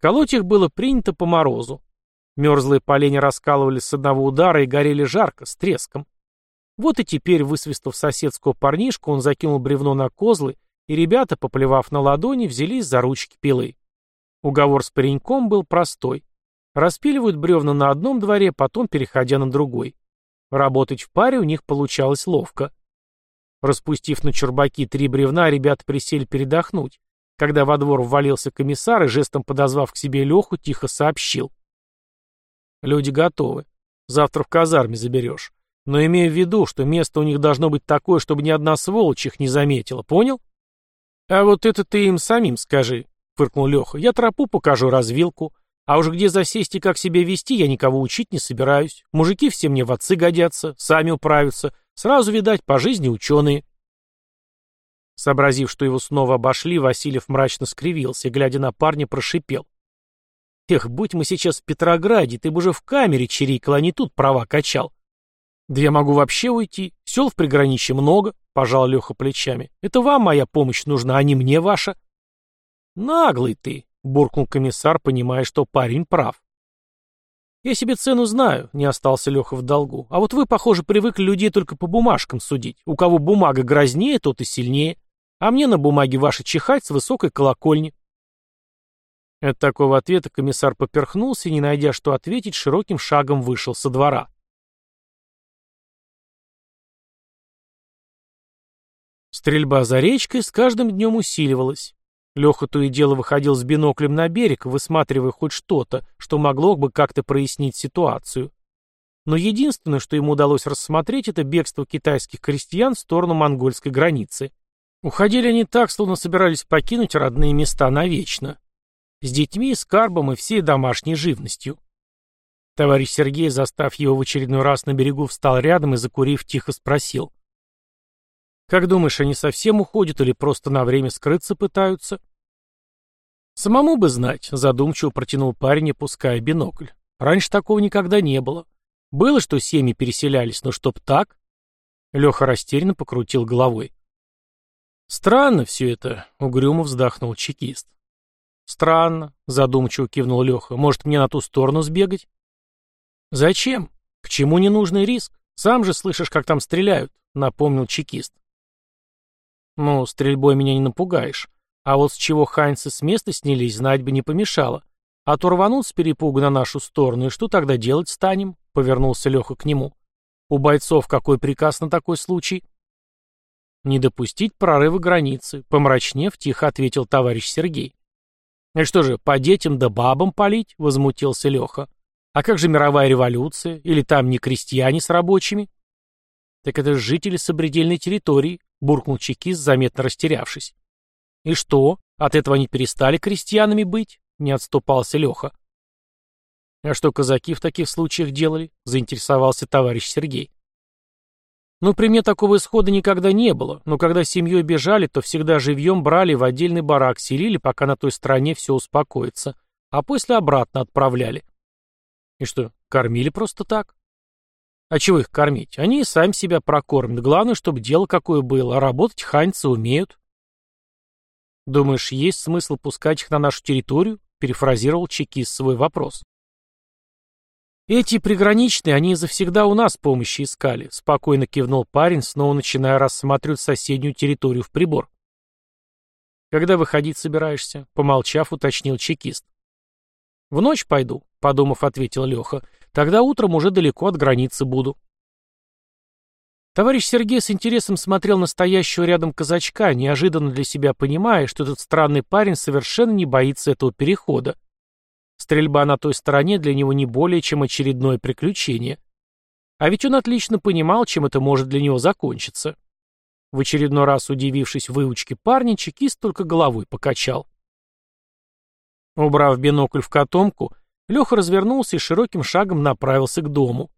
Колоть их было принято по морозу. Мерзлые поленья раскалывались с одного удара и горели жарко, с треском. Вот и теперь, высвистав соседского парнишку, он закинул бревно на козлы, и ребята, поплевав на ладони, взялись за ручки пилы. Уговор с пареньком был простой. Распиливают бревна на одном дворе, потом переходя на другой. Работать в паре у них получалось ловко. Распустив на чурбаки три бревна, ребята присели передохнуть, когда во двор ввалился комиссар и, жестом подозвав к себе Леху, тихо сообщил. «Люди готовы. Завтра в казарме заберешь. Но имея в виду, что место у них должно быть такое, чтобы ни одна сволочь их не заметила, понял?» «А вот это ты им самим скажи», — фыркнул Леха. «Я тропу покажу, развилку. А уж где засесть и как себя вести, я никого учить не собираюсь. Мужики все мне в отцы годятся, сами управятся. Сразу, видать, по жизни ученые». Сообразив, что его снова обошли, Васильев мрачно скривился глядя на парня, прошипел. «Эх, будь мы сейчас в Петрограде, ты бы уже в камере чирикал, а не тут права качал». «Да я могу вообще уйти. Сел в приграничье много», — пожал Леха плечами. «Это вам моя помощь нужна, а не мне ваша». «Наглый ты», — буркнул комиссар, понимая, что парень прав. «Я себе цену знаю», — не остался Леха в долгу. «А вот вы, похоже, привыкли людей только по бумажкам судить. У кого бумага грознее, тот и сильнее. А мне на бумаге ваши чихать с высокой колокольни. От такого ответа комиссар поперхнулся и, не найдя что ответить, широким шагом вышел со двора. Стрельба за речкой с каждым днем усиливалась. Леха то и дело выходил с биноклем на берег, высматривая хоть что-то, что могло бы как-то прояснить ситуацию. Но единственное, что ему удалось рассмотреть, это бегство китайских крестьян в сторону монгольской границы. Уходили они так, словно собирались покинуть родные места навечно. С детьми, скарбом и всей домашней живностью. Товарищ Сергей, застав его в очередной раз на берегу, встал рядом и, закурив, тихо спросил. «Как думаешь, они совсем уходят или просто на время скрыться пытаются?» «Самому бы знать», — задумчиво протянул парень, опуская бинокль. «Раньше такого никогда не было. Было, что семьи переселялись, но чтоб так?» Леха растерянно покрутил головой. «Странно все это», — угрюмо вздохнул чекист. «Странно», — задумчиво кивнул Леха. «Может, мне на ту сторону сбегать?» «Зачем? К чему ненужный риск? Сам же слышишь, как там стреляют», — напомнил чекист. «Ну, стрельбой меня не напугаешь. А вот с чего ханьцы с места снялись, знать бы не помешало. А то рванут с перепугу на нашу сторону, и что тогда делать станем?» — повернулся Леха к нему. «У бойцов какой приказ на такой случай?» «Не допустить прорыва границы», — помрачнев, тихо ответил товарищ Сергей. «И что же, по детям да бабам палить?» — возмутился Леха. «А как же мировая революция? Или там не крестьяне с рабочими?» «Так это жители сопредельной территории», — буркнул чекист, заметно растерявшись. «И что, от этого они перестали крестьянами быть?» — не отступался Леха. «А что казаки в таких случаях делали?» — заинтересовался товарищ Сергей. Ну, при мне такого исхода никогда не было, но когда семьей бежали, то всегда живьем брали в отдельный барак, селили, пока на той стороне все успокоится, а после обратно отправляли. И что, кормили просто так? А чего их кормить? Они и сами себя прокормят. Главное, чтобы дело какое было, а работать ханьцы умеют. Думаешь, есть смысл пускать их на нашу территорию? Перефразировал чекист свой вопрос. «Эти приграничные, они завсегда у нас помощи искали», — спокойно кивнул парень, снова начиная рассматривать соседнюю территорию в прибор. «Когда выходить собираешься?» — помолчав, уточнил чекист. «В ночь пойду», — подумав, ответил Леха. «Тогда утром уже далеко от границы буду». Товарищ Сергей с интересом смотрел на стоящего рядом казачка, неожиданно для себя понимая, что этот странный парень совершенно не боится этого перехода. Стрельба на той стороне для него не более чем очередное приключение. А ведь он отлично понимал, чем это может для него закончиться. В очередной раз удивившись выучке парня, чекист только головой покачал. Убрав бинокль в котомку, Леха развернулся и широким шагом направился к дому.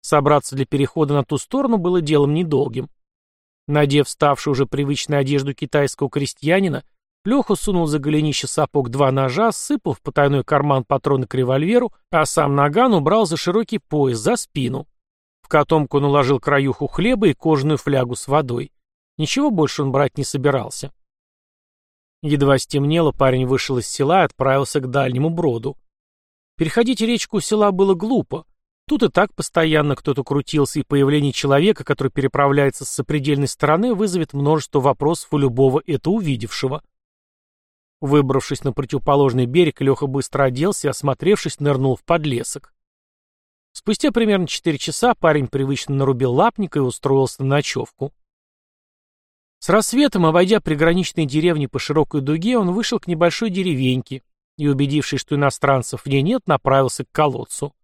Собраться для перехода на ту сторону было делом недолгим. Надев ставшую уже привычную одежду китайского крестьянина, Леха сунул за голенище сапог два ножа, сыпал в потайной карман патроны к револьверу, а сам наган убрал за широкий пояс, за спину. В котомку он уложил краюху хлеба и кожаную флягу с водой. Ничего больше он брать не собирался. Едва стемнело, парень вышел из села и отправился к дальнему броду. Переходить речку у села было глупо. Тут и так постоянно кто-то крутился, и появление человека, который переправляется с сопредельной стороны, вызовет множество вопросов у любого это увидевшего. Выбравшись на противоположный берег, Леха быстро оделся и, осмотревшись, нырнул в подлесок. Спустя примерно четыре часа парень привычно нарубил лапника и устроился на ночевку. С рассветом, обойдя приграничные деревни по широкой дуге, он вышел к небольшой деревеньке и, убедившись, что иностранцев в ней нет, направился к колодцу.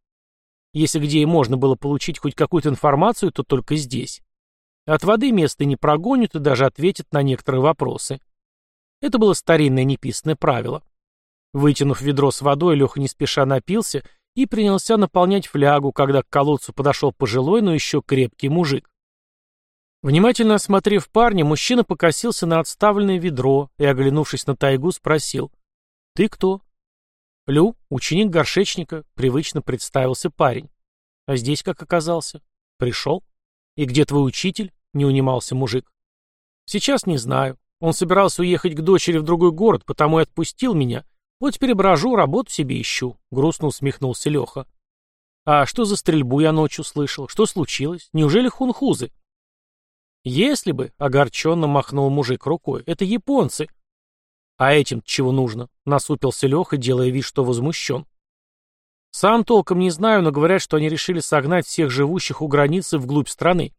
Если где и можно было получить хоть какую-то информацию, то только здесь. От воды место не прогонят и даже ответят на некоторые вопросы. Это было старинное неписанное правило. Вытянув ведро с водой, Леха не спеша напился и принялся наполнять флягу, когда к колодцу подошел пожилой, но еще крепкий мужик. Внимательно осмотрев парня, мужчина покосился на отставленное ведро и, оглянувшись на тайгу, спросил. «Ты кто?» «Лю, ученик горшечника», — привычно представился парень. «А здесь как оказался?» «Пришел». «И где твой учитель?» — не унимался мужик. «Сейчас не знаю. Он собирался уехать к дочери в другой город, потому и отпустил меня. Вот теперь брожу, работу себе ищу», — грустно усмехнулся Леха. «А что за стрельбу я ночью слышал? Что случилось? Неужели хунхузы?» «Если бы», — огорченно махнул мужик рукой, — «это японцы». «А этим чего нужно?» — насупился Леха, делая вид, что возмущен. «Сам толком не знаю, но говорят, что они решили согнать всех живущих у границы вглубь страны».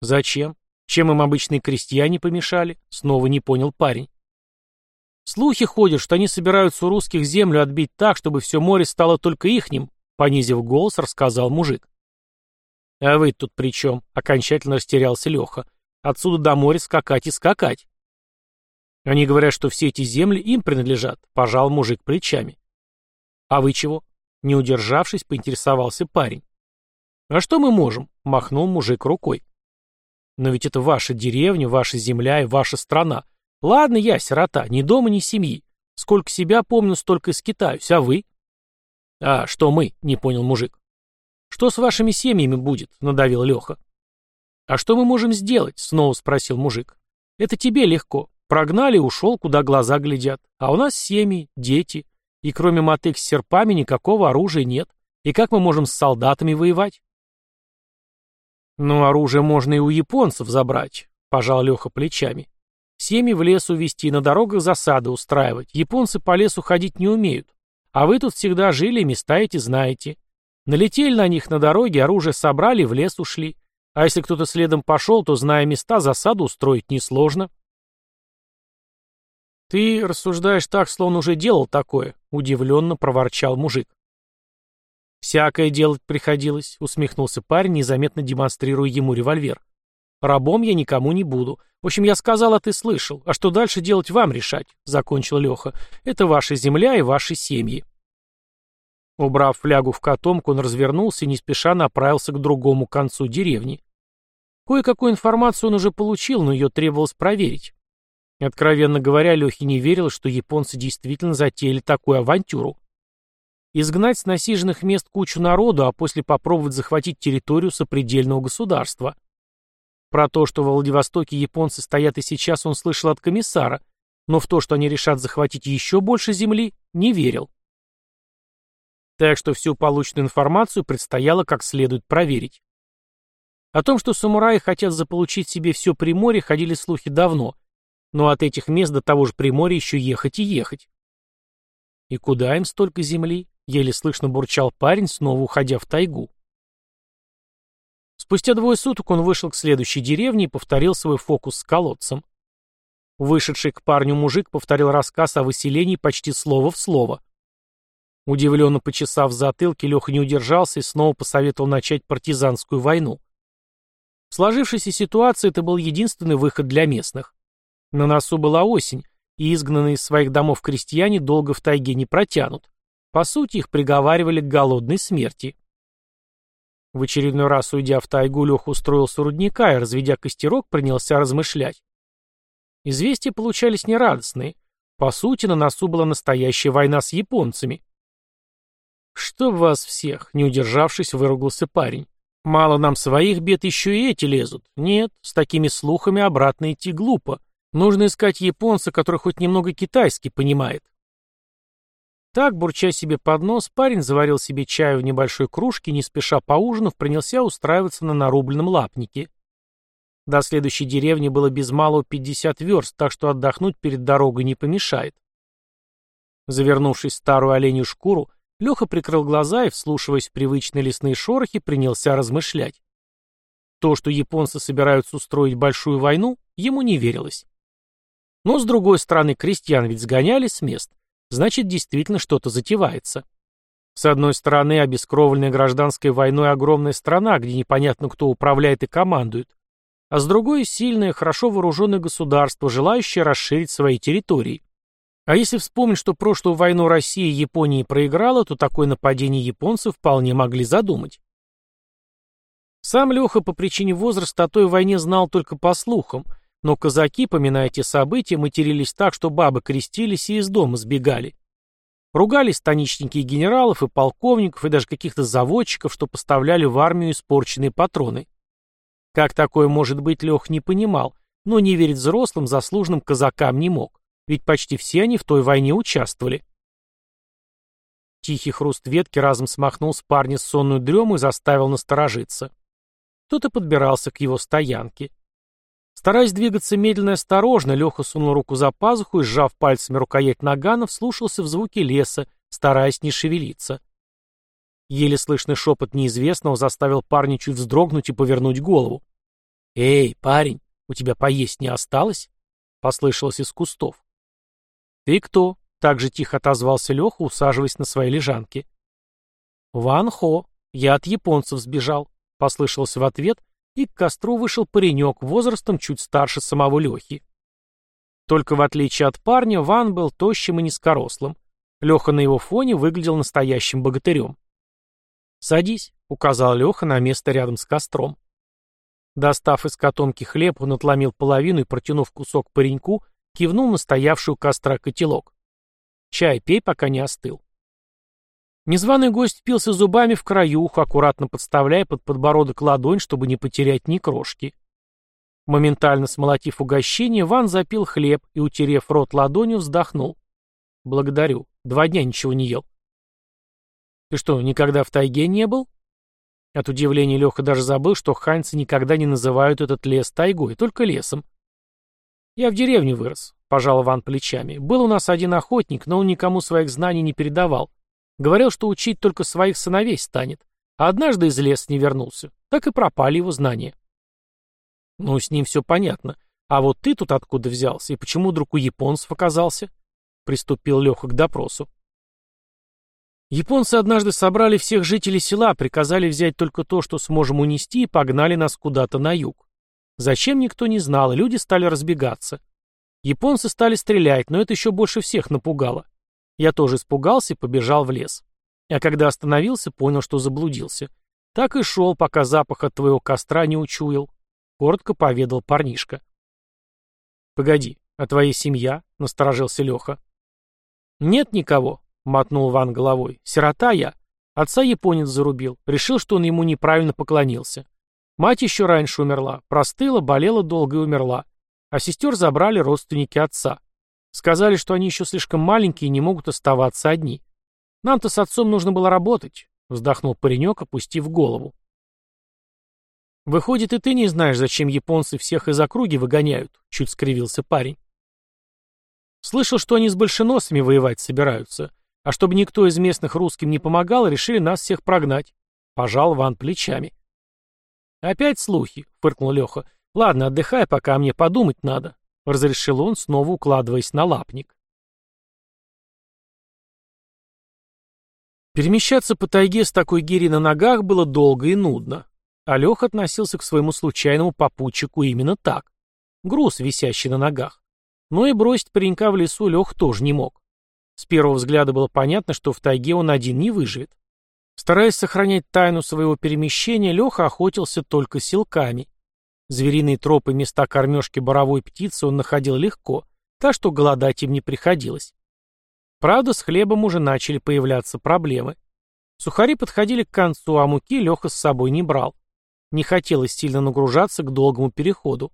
«Зачем?» Чем им обычные крестьяне помешали? Снова не понял парень. Слухи ходят, что они собираются у русских землю отбить так, чтобы все море стало только ихним, понизив голос, рассказал мужик. А вы тут при чем? Окончательно растерялся Леха. Отсюда до моря скакать и скакать. Они говорят, что все эти земли им принадлежат, пожал мужик плечами. А вы чего? Не удержавшись, поинтересовался парень. А что мы можем? Махнул мужик рукой. Но ведь это ваша деревня, ваша земля и ваша страна. Ладно, я сирота, ни дома, ни семьи. Сколько себя помню, столько и скитаюсь, а вы? А что мы? Не понял мужик. Что с вашими семьями будет? Надавил Леха. А что мы можем сделать? Снова спросил мужик. Это тебе легко. Прогнали ушел, куда глаза глядят. А у нас семьи, дети. И кроме мотык с серпами никакого оружия нет. И как мы можем с солдатами воевать? «Ну, оружие можно и у японцев забрать», — пожал Леха плечами. «Семьи в лес увести, на дорогах засады устраивать. Японцы по лесу ходить не умеют. А вы тут всегда жили, места эти знаете. Налетели на них на дороге, оружие собрали, в лес ушли. А если кто-то следом пошел, то, зная места, засаду устроить несложно». «Ты рассуждаешь так, словно уже делал такое», — удивленно проворчал мужик. «Всякое делать приходилось», — усмехнулся парень, незаметно демонстрируя ему револьвер. «Рабом я никому не буду. В общем, я сказал, а ты слышал. А что дальше делать вам решать?» — закончил Леха. «Это ваша земля и ваши семьи». Убрав флягу в котомку, он развернулся и не спеша направился к другому концу деревни. Кое-какую информацию он уже получил, но ее требовалось проверить. Откровенно говоря, Лехе не верил, что японцы действительно затеяли такую авантюру. Изгнать с насиженных мест кучу народу, а после попробовать захватить территорию сопредельного государства. Про то, что во Владивостоке японцы стоят и сейчас, он слышал от комиссара, но в то, что они решат захватить еще больше земли, не верил. Так что всю полученную информацию предстояло как следует проверить. О том, что самураи хотят заполучить себе все Приморье, ходили слухи давно, но от этих мест до того же Приморья еще ехать и ехать. И куда им столько земли? Еле слышно бурчал парень, снова уходя в тайгу. Спустя двое суток он вышел к следующей деревне и повторил свой фокус с колодцем. Вышедший к парню мужик повторил рассказ о выселении почти слово в слово. Удивленно почесав затылки, Леха не удержался и снова посоветовал начать партизанскую войну. В сложившейся ситуации это был единственный выход для местных. На носу была осень, и изгнанные из своих домов крестьяне долго в тайге не протянут. По сути, их приговаривали к голодной смерти. В очередной раз, уйдя в тайгу, Леха устроился у рудника и, разведя костерок, принялся размышлять. Известия получались нерадостные. По сути, на носу была настоящая война с японцами. «Чтоб вас всех!» — не удержавшись, выругался парень. «Мало нам своих бед, еще и эти лезут. Нет, с такими слухами обратно идти глупо. Нужно искать японца, который хоть немного китайский понимает». Так, бурча себе под нос, парень заварил себе чаю в небольшой кружке, не спеша поужинав, принялся устраиваться на нарубленном лапнике. До следующей деревни было без малого 50 верст, так что отдохнуть перед дорогой не помешает. Завернувшись в старую оленью шкуру, Леха прикрыл глаза и, вслушиваясь в привычные лесные шорохи, принялся размышлять. То, что японцы собираются устроить большую войну, ему не верилось. Но, с другой стороны, крестьян ведь сгоняли с мест – значит действительно что-то затевается. С одной стороны, обескровленная гражданской войной огромная страна, где непонятно кто управляет и командует, а с другой – сильное, хорошо вооруженное государство, желающее расширить свои территории. А если вспомнить, что прошлую войну Россия и Япония проиграла, то такое нападение японцев вполне могли задумать. Сам Леха по причине возраста о той войне знал только по слухам – но казаки, поминая эти события, матерились так, что бабы крестились и из дома сбегали. Ругались станичники и генералов, и полковников, и даже каких-то заводчиков, что поставляли в армию испорченные патроны. Как такое может быть, Лех не понимал, но не верить взрослым, заслуженным казакам не мог, ведь почти все они в той войне участвовали. Тихий хруст ветки разом смахнул с парня сонную дрему и заставил насторожиться. Кто-то подбирался к его стоянке. Стараясь двигаться медленно и осторожно, Леха сунул руку за пазуху и, сжав пальцами рукоять наганов, слушался в звуки леса, стараясь не шевелиться. Еле слышный шепот неизвестного заставил парня чуть вздрогнуть и повернуть голову. «Эй, парень, у тебя поесть не осталось?» — послышалось из кустов. «Ты кто?» — так же тихо отозвался Леха, усаживаясь на своей лежанке. «Ван Хо, я от японцев сбежал», — послышался в ответ — и к костру вышел паренек, возрастом чуть старше самого Лехи. Только в отличие от парня, Ван был тощим и низкорослым. Леха на его фоне выглядел настоящим богатырем. «Садись», — указал Леха на место рядом с костром. Достав из котомки хлеб, он отломил половину и, протянув кусок пареньку, кивнул на стоявший у костра котелок. «Чай пей, пока не остыл». Незваный гость впился зубами в краюху, аккуратно подставляя под подбородок ладонь, чтобы не потерять ни крошки. Моментально смолотив угощение, Ван запил хлеб и, утерев рот ладонью, вздохнул. «Благодарю. Два дня ничего не ел». «Ты что, никогда в тайге не был?» От удивления Леха даже забыл, что ханьцы никогда не называют этот лес тайгой, только лесом. «Я в деревне вырос», — пожал Ван плечами. «Был у нас один охотник, но он никому своих знаний не передавал. Говорил, что учить только своих сыновей станет. А однажды из леса не вернулся. Так и пропали его знания. Ну, с ним все понятно. А вот ты тут откуда взялся? И почему вдруг у японцев оказался? Приступил Леха к допросу. Японцы однажды собрали всех жителей села, приказали взять только то, что сможем унести, и погнали нас куда-то на юг. Зачем, никто не знал, и люди стали разбегаться. Японцы стали стрелять, но это еще больше всех напугало. Я тоже испугался и побежал в лес. А когда остановился, понял, что заблудился. Так и шел, пока запах от твоего костра не учуял. Коротко поведал парнишка. «Погоди, а твоя семья?» — насторожился Леха. «Нет никого», — мотнул Ван головой. «Сирота я. Отца японец зарубил. Решил, что он ему неправильно поклонился. Мать еще раньше умерла. Простыла, болела долго и умерла. А сестер забрали родственники отца. Сказали, что они еще слишком маленькие и не могут оставаться одни. Нам-то с отцом нужно было работать, вздохнул паренек, опустив голову. Выходит, и ты не знаешь, зачем японцы всех из округи выгоняют, чуть скривился парень. Слышал, что они с большеносами воевать собираются, а чтобы никто из местных русским не помогал, решили нас всех прогнать. Пожал Ван плечами. Опять слухи, фыркнул Леха. Ладно, отдыхай, пока мне подумать надо. — разрешил он, снова укладываясь на лапник. Перемещаться по тайге с такой гири на ногах было долго и нудно. Алех относился к своему случайному попутчику именно так. Груз, висящий на ногах. Но и бросить паренька в лесу Лех тоже не мог. С первого взгляда было понятно, что в тайге он один не выживет. Стараясь сохранять тайну своего перемещения, Леха охотился только силками. Звериные тропы места кормежки боровой птицы он находил легко, так что голодать им не приходилось. Правда, с хлебом уже начали появляться проблемы. Сухари подходили к концу, а муки Леха с собой не брал. Не хотелось сильно нагружаться к долгому переходу.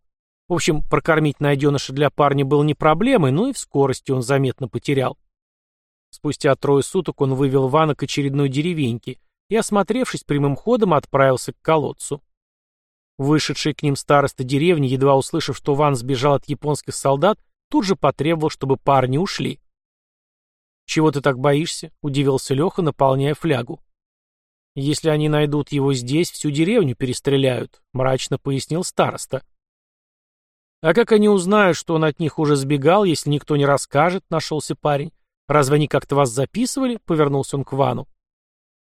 В общем, прокормить найденыша для парня было не проблемой, но и в скорости он заметно потерял. Спустя трое суток он вывел Вана к очередной деревеньке и, осмотревшись прямым ходом, отправился к колодцу. Вышедший к ним староста деревни, едва услышав, что Ван сбежал от японских солдат, тут же потребовал, чтобы парни ушли. «Чего ты так боишься?» — удивился Леха, наполняя флягу. «Если они найдут его здесь, всю деревню перестреляют», — мрачно пояснил староста. «А как они узнают, что он от них уже сбегал, если никто не расскажет?» — нашелся парень. «Разве они как-то вас записывали?» — повернулся он к Вану.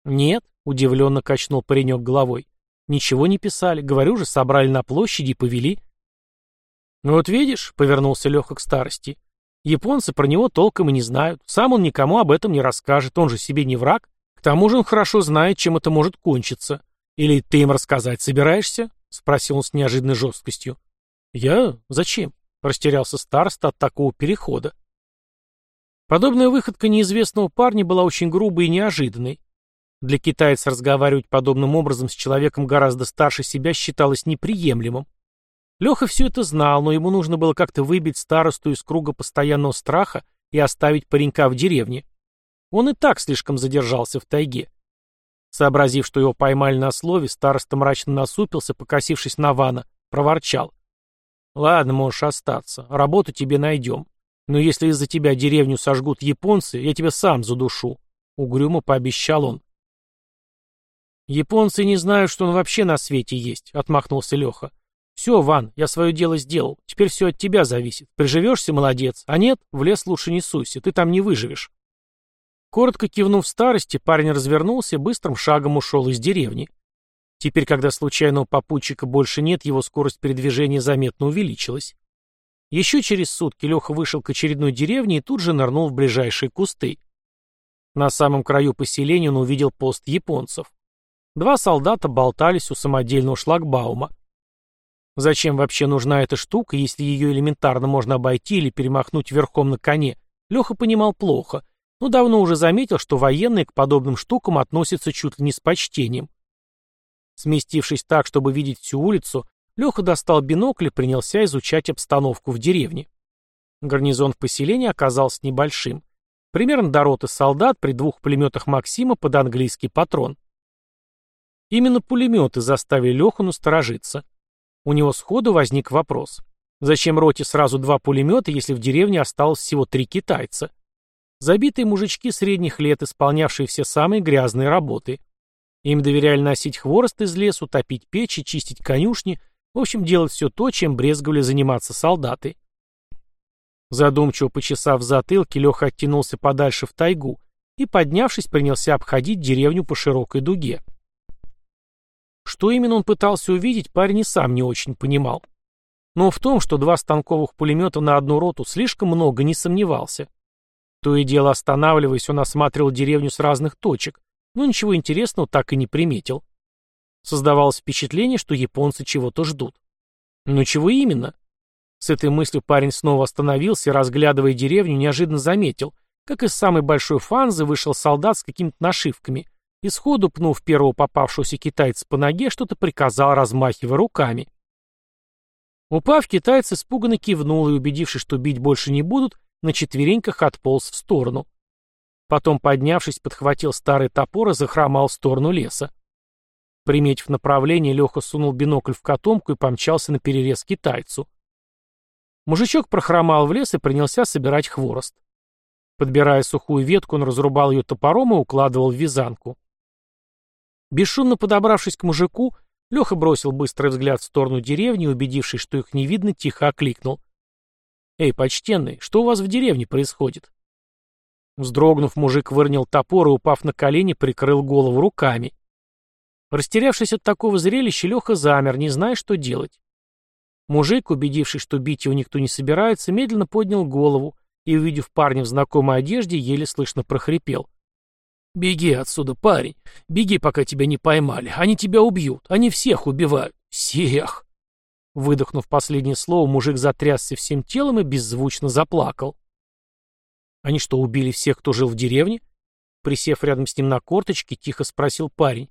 «Нет», — удивленно качнул паренек головой. «Ничего не писали. Говорю же, собрали на площади и повели». «Ну вот видишь», — повернулся Леха к старости, — «японцы про него толком и не знают. Сам он никому об этом не расскажет, он же себе не враг. К тому же он хорошо знает, чем это может кончиться. Или ты им рассказать собираешься?» — спросил он с неожиданной жесткостью. «Я? Зачем?» — растерялся староста от такого перехода. Подобная выходка неизвестного парня была очень грубой и неожиданной. Для китайца разговаривать подобным образом с человеком гораздо старше себя считалось неприемлемым. Леха все это знал, но ему нужно было как-то выбить старосту из круга постоянного страха и оставить паренька в деревне. Он и так слишком задержался в тайге. Сообразив, что его поймали на слове, староста мрачно насупился, покосившись на Вана, проворчал. «Ладно, можешь остаться. Работу тебе найдем. Но если из-за тебя деревню сожгут японцы, я тебя сам задушу», — угрюмо пообещал он. «Японцы не знают, что он вообще на свете есть», — отмахнулся Леха. «Все, Ван, я свое дело сделал. Теперь все от тебя зависит. Приживешься — молодец. А нет, в лес лучше не суйся, ты там не выживешь». Коротко кивнув старости, парень развернулся и быстрым шагом ушел из деревни. Теперь, когда случайного попутчика больше нет, его скорость передвижения заметно увеличилась. Еще через сутки Леха вышел к очередной деревне и тут же нырнул в ближайшие кусты. На самом краю поселения он увидел пост японцев. Два солдата болтались у самодельного шлагбаума. Зачем вообще нужна эта штука, если ее элементарно можно обойти или перемахнуть верхом на коне, Леха понимал плохо, но давно уже заметил, что военные к подобным штукам относятся чуть ли не с почтением. Сместившись так, чтобы видеть всю улицу, Леха достал бинокль и принялся изучать обстановку в деревне. Гарнизон в поселении оказался небольшим. Примерно до роты солдат при двух пулеметах Максима под английский патрон. Именно пулеметы заставили Леху насторожиться. У него сходу возник вопрос. Зачем роте сразу два пулемета, если в деревне осталось всего три китайца? Забитые мужички средних лет, исполнявшие все самые грязные работы. Им доверяли носить хворост из лесу, топить печи, чистить конюшни – в общем, делать все то, чем брезговали заниматься солдаты. Задумчиво почесав затылки, Леха оттянулся подальше в тайгу и, поднявшись, принялся обходить деревню по широкой дуге. Что именно он пытался увидеть, парень и сам не очень понимал. Но в том, что два станковых пулемета на одну роту слишком много, не сомневался. То и дело останавливаясь, он осматривал деревню с разных точек, но ничего интересного так и не приметил. Создавалось впечатление, что японцы чего-то ждут. Но чего именно? С этой мыслью парень снова остановился разглядывая деревню, неожиданно заметил, как из самой большой фанзы вышел солдат с какими-то нашивками и сходу, пнув первого попавшегося китайца по ноге, что-то приказал, размахивая руками. Упав, китаец испуганно кивнул и, убедившись, что бить больше не будут, на четвереньках отполз в сторону. Потом, поднявшись, подхватил старый топор и захромал в сторону леса. Приметив направление, Леха сунул бинокль в котомку и помчался на перерез китайцу. Мужичок прохромал в лес и принялся собирать хворост. Подбирая сухую ветку, он разрубал ее топором и укладывал в вязанку. Бесшумно подобравшись к мужику, Леха бросил быстрый взгляд в сторону деревни убедившись, что их не видно, тихо окликнул. «Эй, почтенный, что у вас в деревне происходит?» Вздрогнув, мужик выронил топор и, упав на колени, прикрыл голову руками. Растерявшись от такого зрелища, Леха замер, не зная, что делать. Мужик, убедившись, что бить его никто не собирается, медленно поднял голову и, увидев парня в знакомой одежде, еле слышно прохрипел. «Беги отсюда, парень. Беги, пока тебя не поймали. Они тебя убьют. Они всех убивают. Всех!» Выдохнув последнее слово, мужик затрясся всем телом и беззвучно заплакал. «Они что, убили всех, кто жил в деревне?» Присев рядом с ним на корточке, тихо спросил парень.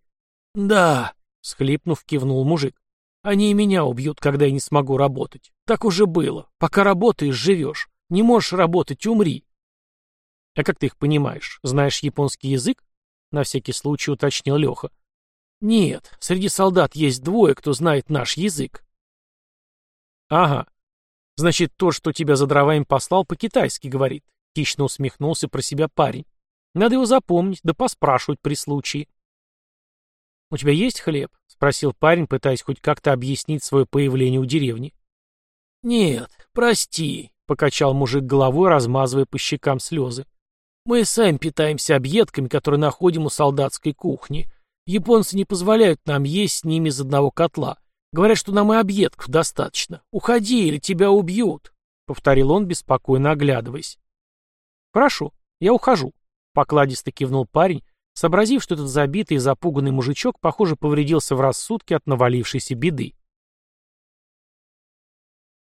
«Да», — схлипнув, кивнул мужик. «Они и меня убьют, когда я не смогу работать. Так уже было. Пока работаешь, живешь. Не можешь работать, умри». «А как ты их понимаешь? Знаешь японский язык?» На всякий случай уточнил Леха. «Нет, среди солдат есть двое, кто знает наш язык». «Ага. Значит, то, что тебя за дровами послал, по-китайски говорит». Хищно усмехнулся про себя парень. «Надо его запомнить, да поспрашивать при случае». «У тебя есть хлеб?» — спросил парень, пытаясь хоть как-то объяснить свое появление у деревни. «Нет, прости», — покачал мужик головой, размазывая по щекам слезы. «Мы сами питаемся объедками, которые находим у солдатской кухни. Японцы не позволяют нам есть с ними из одного котла. Говорят, что нам и объедков достаточно. Уходи, или тебя убьют», — повторил он, беспокойно оглядываясь. «Хорошо, я ухожу», — покладисто кивнул парень, сообразив, что этот забитый и запуганный мужичок, похоже, повредился в рассудке от навалившейся беды.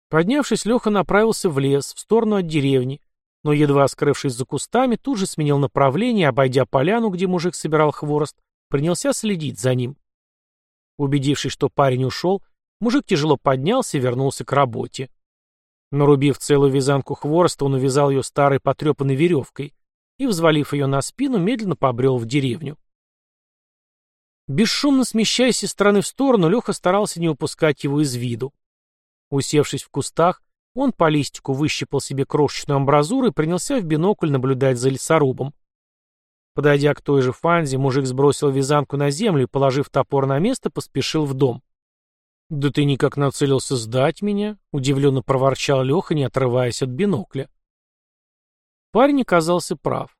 Поднявшись, Леха направился в лес, в сторону от деревни, но, едва скрывшись за кустами, тут же сменил направление, обойдя поляну, где мужик собирал хворост, принялся следить за ним. Убедившись, что парень ушел, мужик тяжело поднялся и вернулся к работе. Нарубив целую вязанку хвороста, он увязал ее старой потрепанной веревкой, и, взвалив ее на спину, медленно побрел в деревню. Бесшумно смещаясь из стороны в сторону, Леха старался не упускать его из виду. Усевшись в кустах, он по листику выщипал себе крошечную амбразуру и принялся в бинокль наблюдать за лесорубом. Подойдя к той же фанзе, мужик сбросил вязанку на землю и, положив топор на место, поспешил в дом. «Да ты никак нацелился сдать меня?» — удивленно проворчал Леха, не отрываясь от бинокля. Парень оказался прав.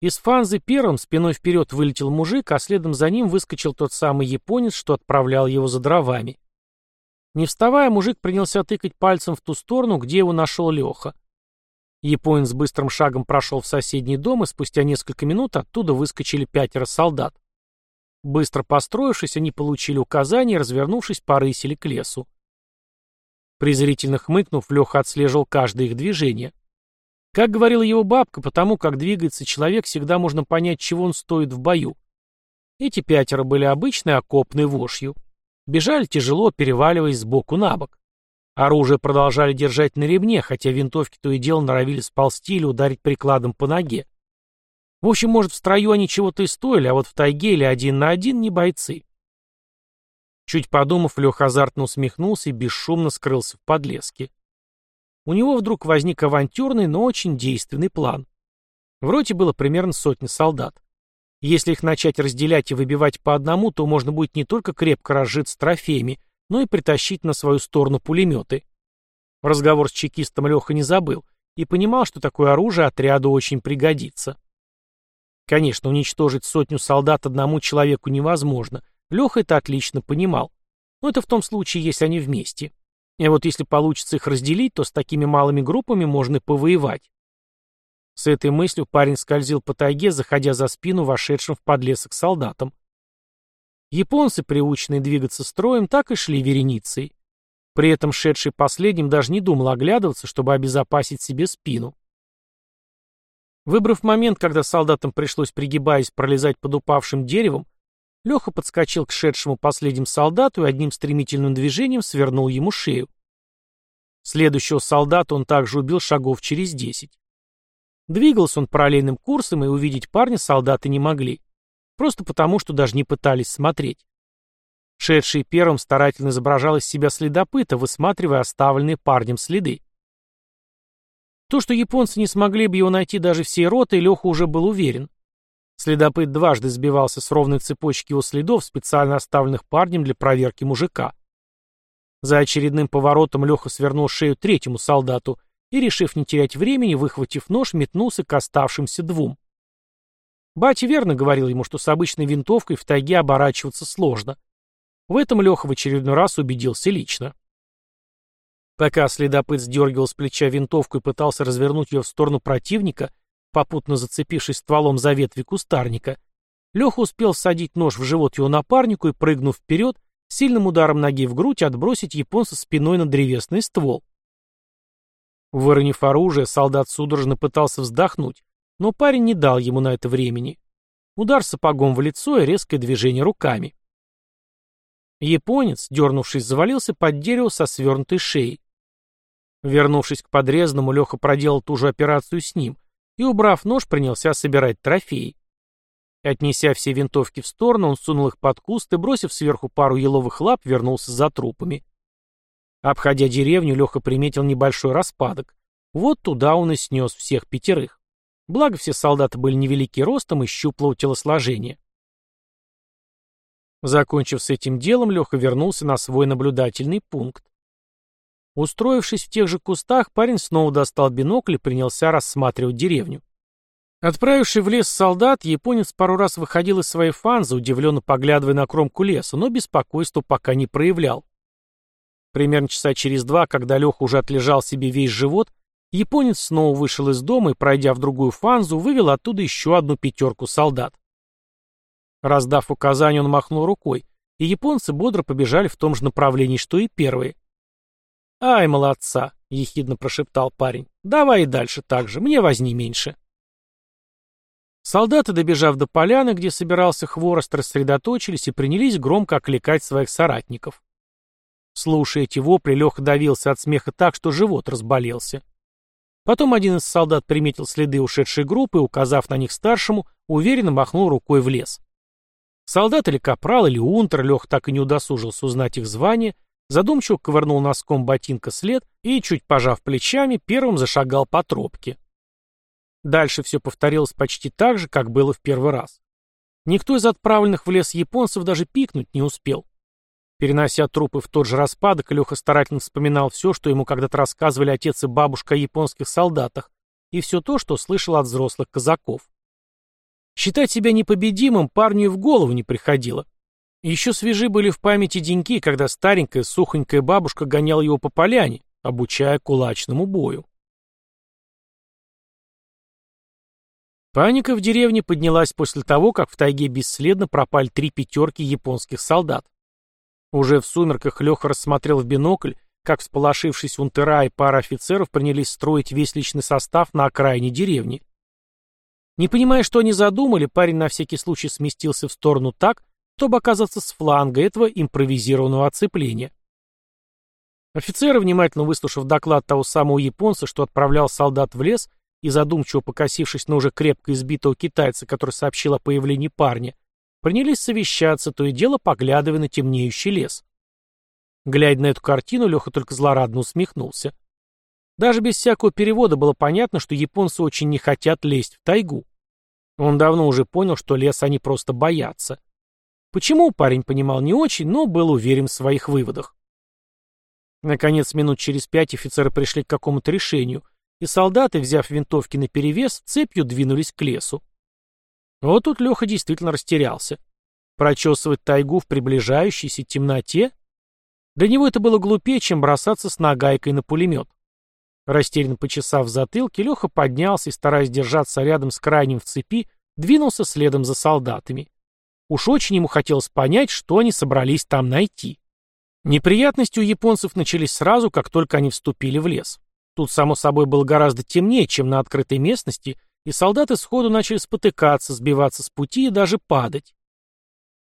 Из фанзы первым спиной вперед вылетел мужик, а следом за ним выскочил тот самый японец, что отправлял его за дровами. Не вставая, мужик принялся тыкать пальцем в ту сторону, где его нашел Леха. Японец быстрым шагом прошел в соседний дом, и спустя несколько минут оттуда выскочили пятеро солдат. Быстро построившись, они получили указания и, развернувшись, порысили к лесу. Презрительно хмыкнув, Леха отслеживал каждое их движение. Как говорила его бабка, потому как двигается человек, всегда можно понять, чего он стоит в бою. Эти пятеро были обычной окопной вошью. Бежали тяжело, переваливаясь сбоку на бок. Оружие продолжали держать на ремне, хотя винтовки то и дело норовили сползти или ударить прикладом по ноге. В общем, может, в строю они чего-то и стоили, а вот в тайге или один на один не бойцы. Чуть подумав, Леха азартно усмехнулся и бесшумно скрылся в подлеске. У него вдруг возник авантюрный, но очень действенный план. В роте было примерно сотни солдат. Если их начать разделять и выбивать по одному, то можно будет не только крепко разжиться трофеями, но и притащить на свою сторону пулеметы. Разговор с чекистом Леха не забыл и понимал, что такое оружие отряду очень пригодится. Конечно, уничтожить сотню солдат одному человеку невозможно. Леха это отлично понимал. Но это в том случае, если они вместе. И вот если получится их разделить, то с такими малыми группами можно и повоевать. С этой мыслью парень скользил по тайге, заходя за спину вошедшим в подлесок солдатам. Японцы, приученные двигаться строем, так и шли вереницей. При этом шедший последним даже не думал оглядываться, чтобы обезопасить себе спину. Выбрав момент, когда солдатам пришлось, пригибаясь, пролезать под упавшим деревом, Леха подскочил к шедшему последним солдату и одним стремительным движением свернул ему шею. Следующего солдата он также убил шагов через десять. Двигался он параллельным курсом, и увидеть парня солдаты не могли. Просто потому, что даже не пытались смотреть. Шедший первым старательно изображал из себя следопыта, высматривая оставленные парнем следы. То, что японцы не смогли бы его найти даже всей ротой, Леха уже был уверен. Следопыт дважды сбивался с ровной цепочки его следов, специально оставленных парнем для проверки мужика. За очередным поворотом Леха свернул шею третьему солдату и, решив не терять времени, выхватив нож, метнулся к оставшимся двум. Батя верно говорил ему, что с обычной винтовкой в тайге оборачиваться сложно. В этом Леха в очередной раз убедился лично. Пока следопыт сдергивал с плеча винтовку и пытался развернуть ее в сторону противника, попутно зацепившись стволом за ветви кустарника, Леха успел всадить нож в живот его напарнику и, прыгнув вперед, сильным ударом ноги в грудь отбросить японца спиной на древесный ствол. Выронив оружие, солдат судорожно пытался вздохнуть, но парень не дал ему на это времени. Удар сапогом в лицо и резкое движение руками. Японец, дернувшись, завалился под дерево со свернутой шеей. Вернувшись к подрезанному, Леха проделал ту же операцию с ним и, убрав нож, принялся собирать трофеи. Отнеся все винтовки в сторону, он сунул их под куст и, бросив сверху пару еловых лап, вернулся за трупами. Обходя деревню, Леха приметил небольшой распадок. Вот туда он и снес всех пятерых. Благо, все солдаты были невелики ростом и щуплого телосложения. Закончив с этим делом, Леха вернулся на свой наблюдательный пункт. Устроившись в тех же кустах, парень снова достал бинокль и принялся рассматривать деревню. Отправивший в лес солдат, японец пару раз выходил из своей фанзы, удивленно поглядывая на кромку леса, но беспокойства пока не проявлял. Примерно часа через два, когда Леха уже отлежал себе весь живот, японец снова вышел из дома и, пройдя в другую фанзу, вывел оттуда еще одну пятерку солдат. Раздав указание, он махнул рукой, и японцы бодро побежали в том же направлении, что и первые. «Ай, молодца!» — ехидно прошептал парень. «Давай и дальше так же, мне возни меньше». Солдаты, добежав до поляны, где собирался хворост, рассредоточились и принялись громко окликать своих соратников. Слушая эти вопли, Леха давился от смеха так, что живот разболелся. Потом один из солдат приметил следы ушедшей группы и, указав на них старшему, уверенно махнул рукой в лес. Солдат или капрал, или унтер, Леха так и не удосужился узнать их звание, задумчиво ковырнул носком ботинка след и, чуть пожав плечами, первым зашагал по тропке. Дальше все повторилось почти так же, как было в первый раз. Никто из отправленных в лес японцев даже пикнуть не успел. Перенося трупы в тот же распадок, Леха старательно вспоминал все, что ему когда-то рассказывали отец и бабушка о японских солдатах, и все то, что слышал от взрослых казаков. Считать себя непобедимым парню и в голову не приходило. Еще свежи были в памяти деньки, когда старенькая, сухонькая бабушка гоняла его по поляне, обучая кулачному бою. Паника в деревне поднялась после того, как в тайге бесследно пропали три пятерки японских солдат. Уже в сумерках Леха рассмотрел в бинокль, как всполошившись унтера и пара офицеров принялись строить весь личный состав на окраине деревни. Не понимая, что они задумали, парень на всякий случай сместился в сторону так, чтобы оказаться с фланга этого импровизированного оцепления. Офицеры, внимательно выслушав доклад того самого японца, что отправлял солдат в лес, и задумчиво покосившись на уже крепко избитого китайца, который сообщил о появлении парня, принялись совещаться, то и дело поглядывая на темнеющий лес. Глядя на эту картину, Леха только злорадно усмехнулся. Даже без всякого перевода было понятно, что японцы очень не хотят лезть в тайгу. Он давно уже понял, что лес они просто боятся. Почему, парень понимал не очень, но был уверен в своих выводах. Наконец, минут через пять офицеры пришли к какому-то решению, и солдаты, взяв винтовки наперевес, цепью двинулись к лесу. Вот тут Леха действительно растерялся. Прочесывать тайгу в приближающейся темноте? Для него это было глупее, чем бросаться с нагайкой на пулемет. Растерянно почесав затылки, Леха поднялся и, стараясь держаться рядом с крайним в цепи, двинулся следом за солдатами. Уж очень ему хотелось понять, что они собрались там найти. Неприятности у японцев начались сразу, как только они вступили в лес. Тут, само собой, было гораздо темнее, чем на открытой местности, и солдаты сходу начали спотыкаться, сбиваться с пути и даже падать.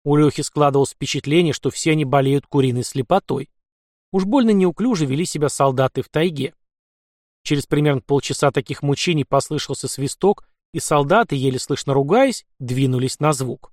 У Лехи складывалось впечатление, что все они болеют куриной слепотой. Уж больно неуклюже вели себя солдаты в тайге. Через примерно полчаса таких мучений послышался свисток, и солдаты, еле слышно ругаясь, двинулись на звук.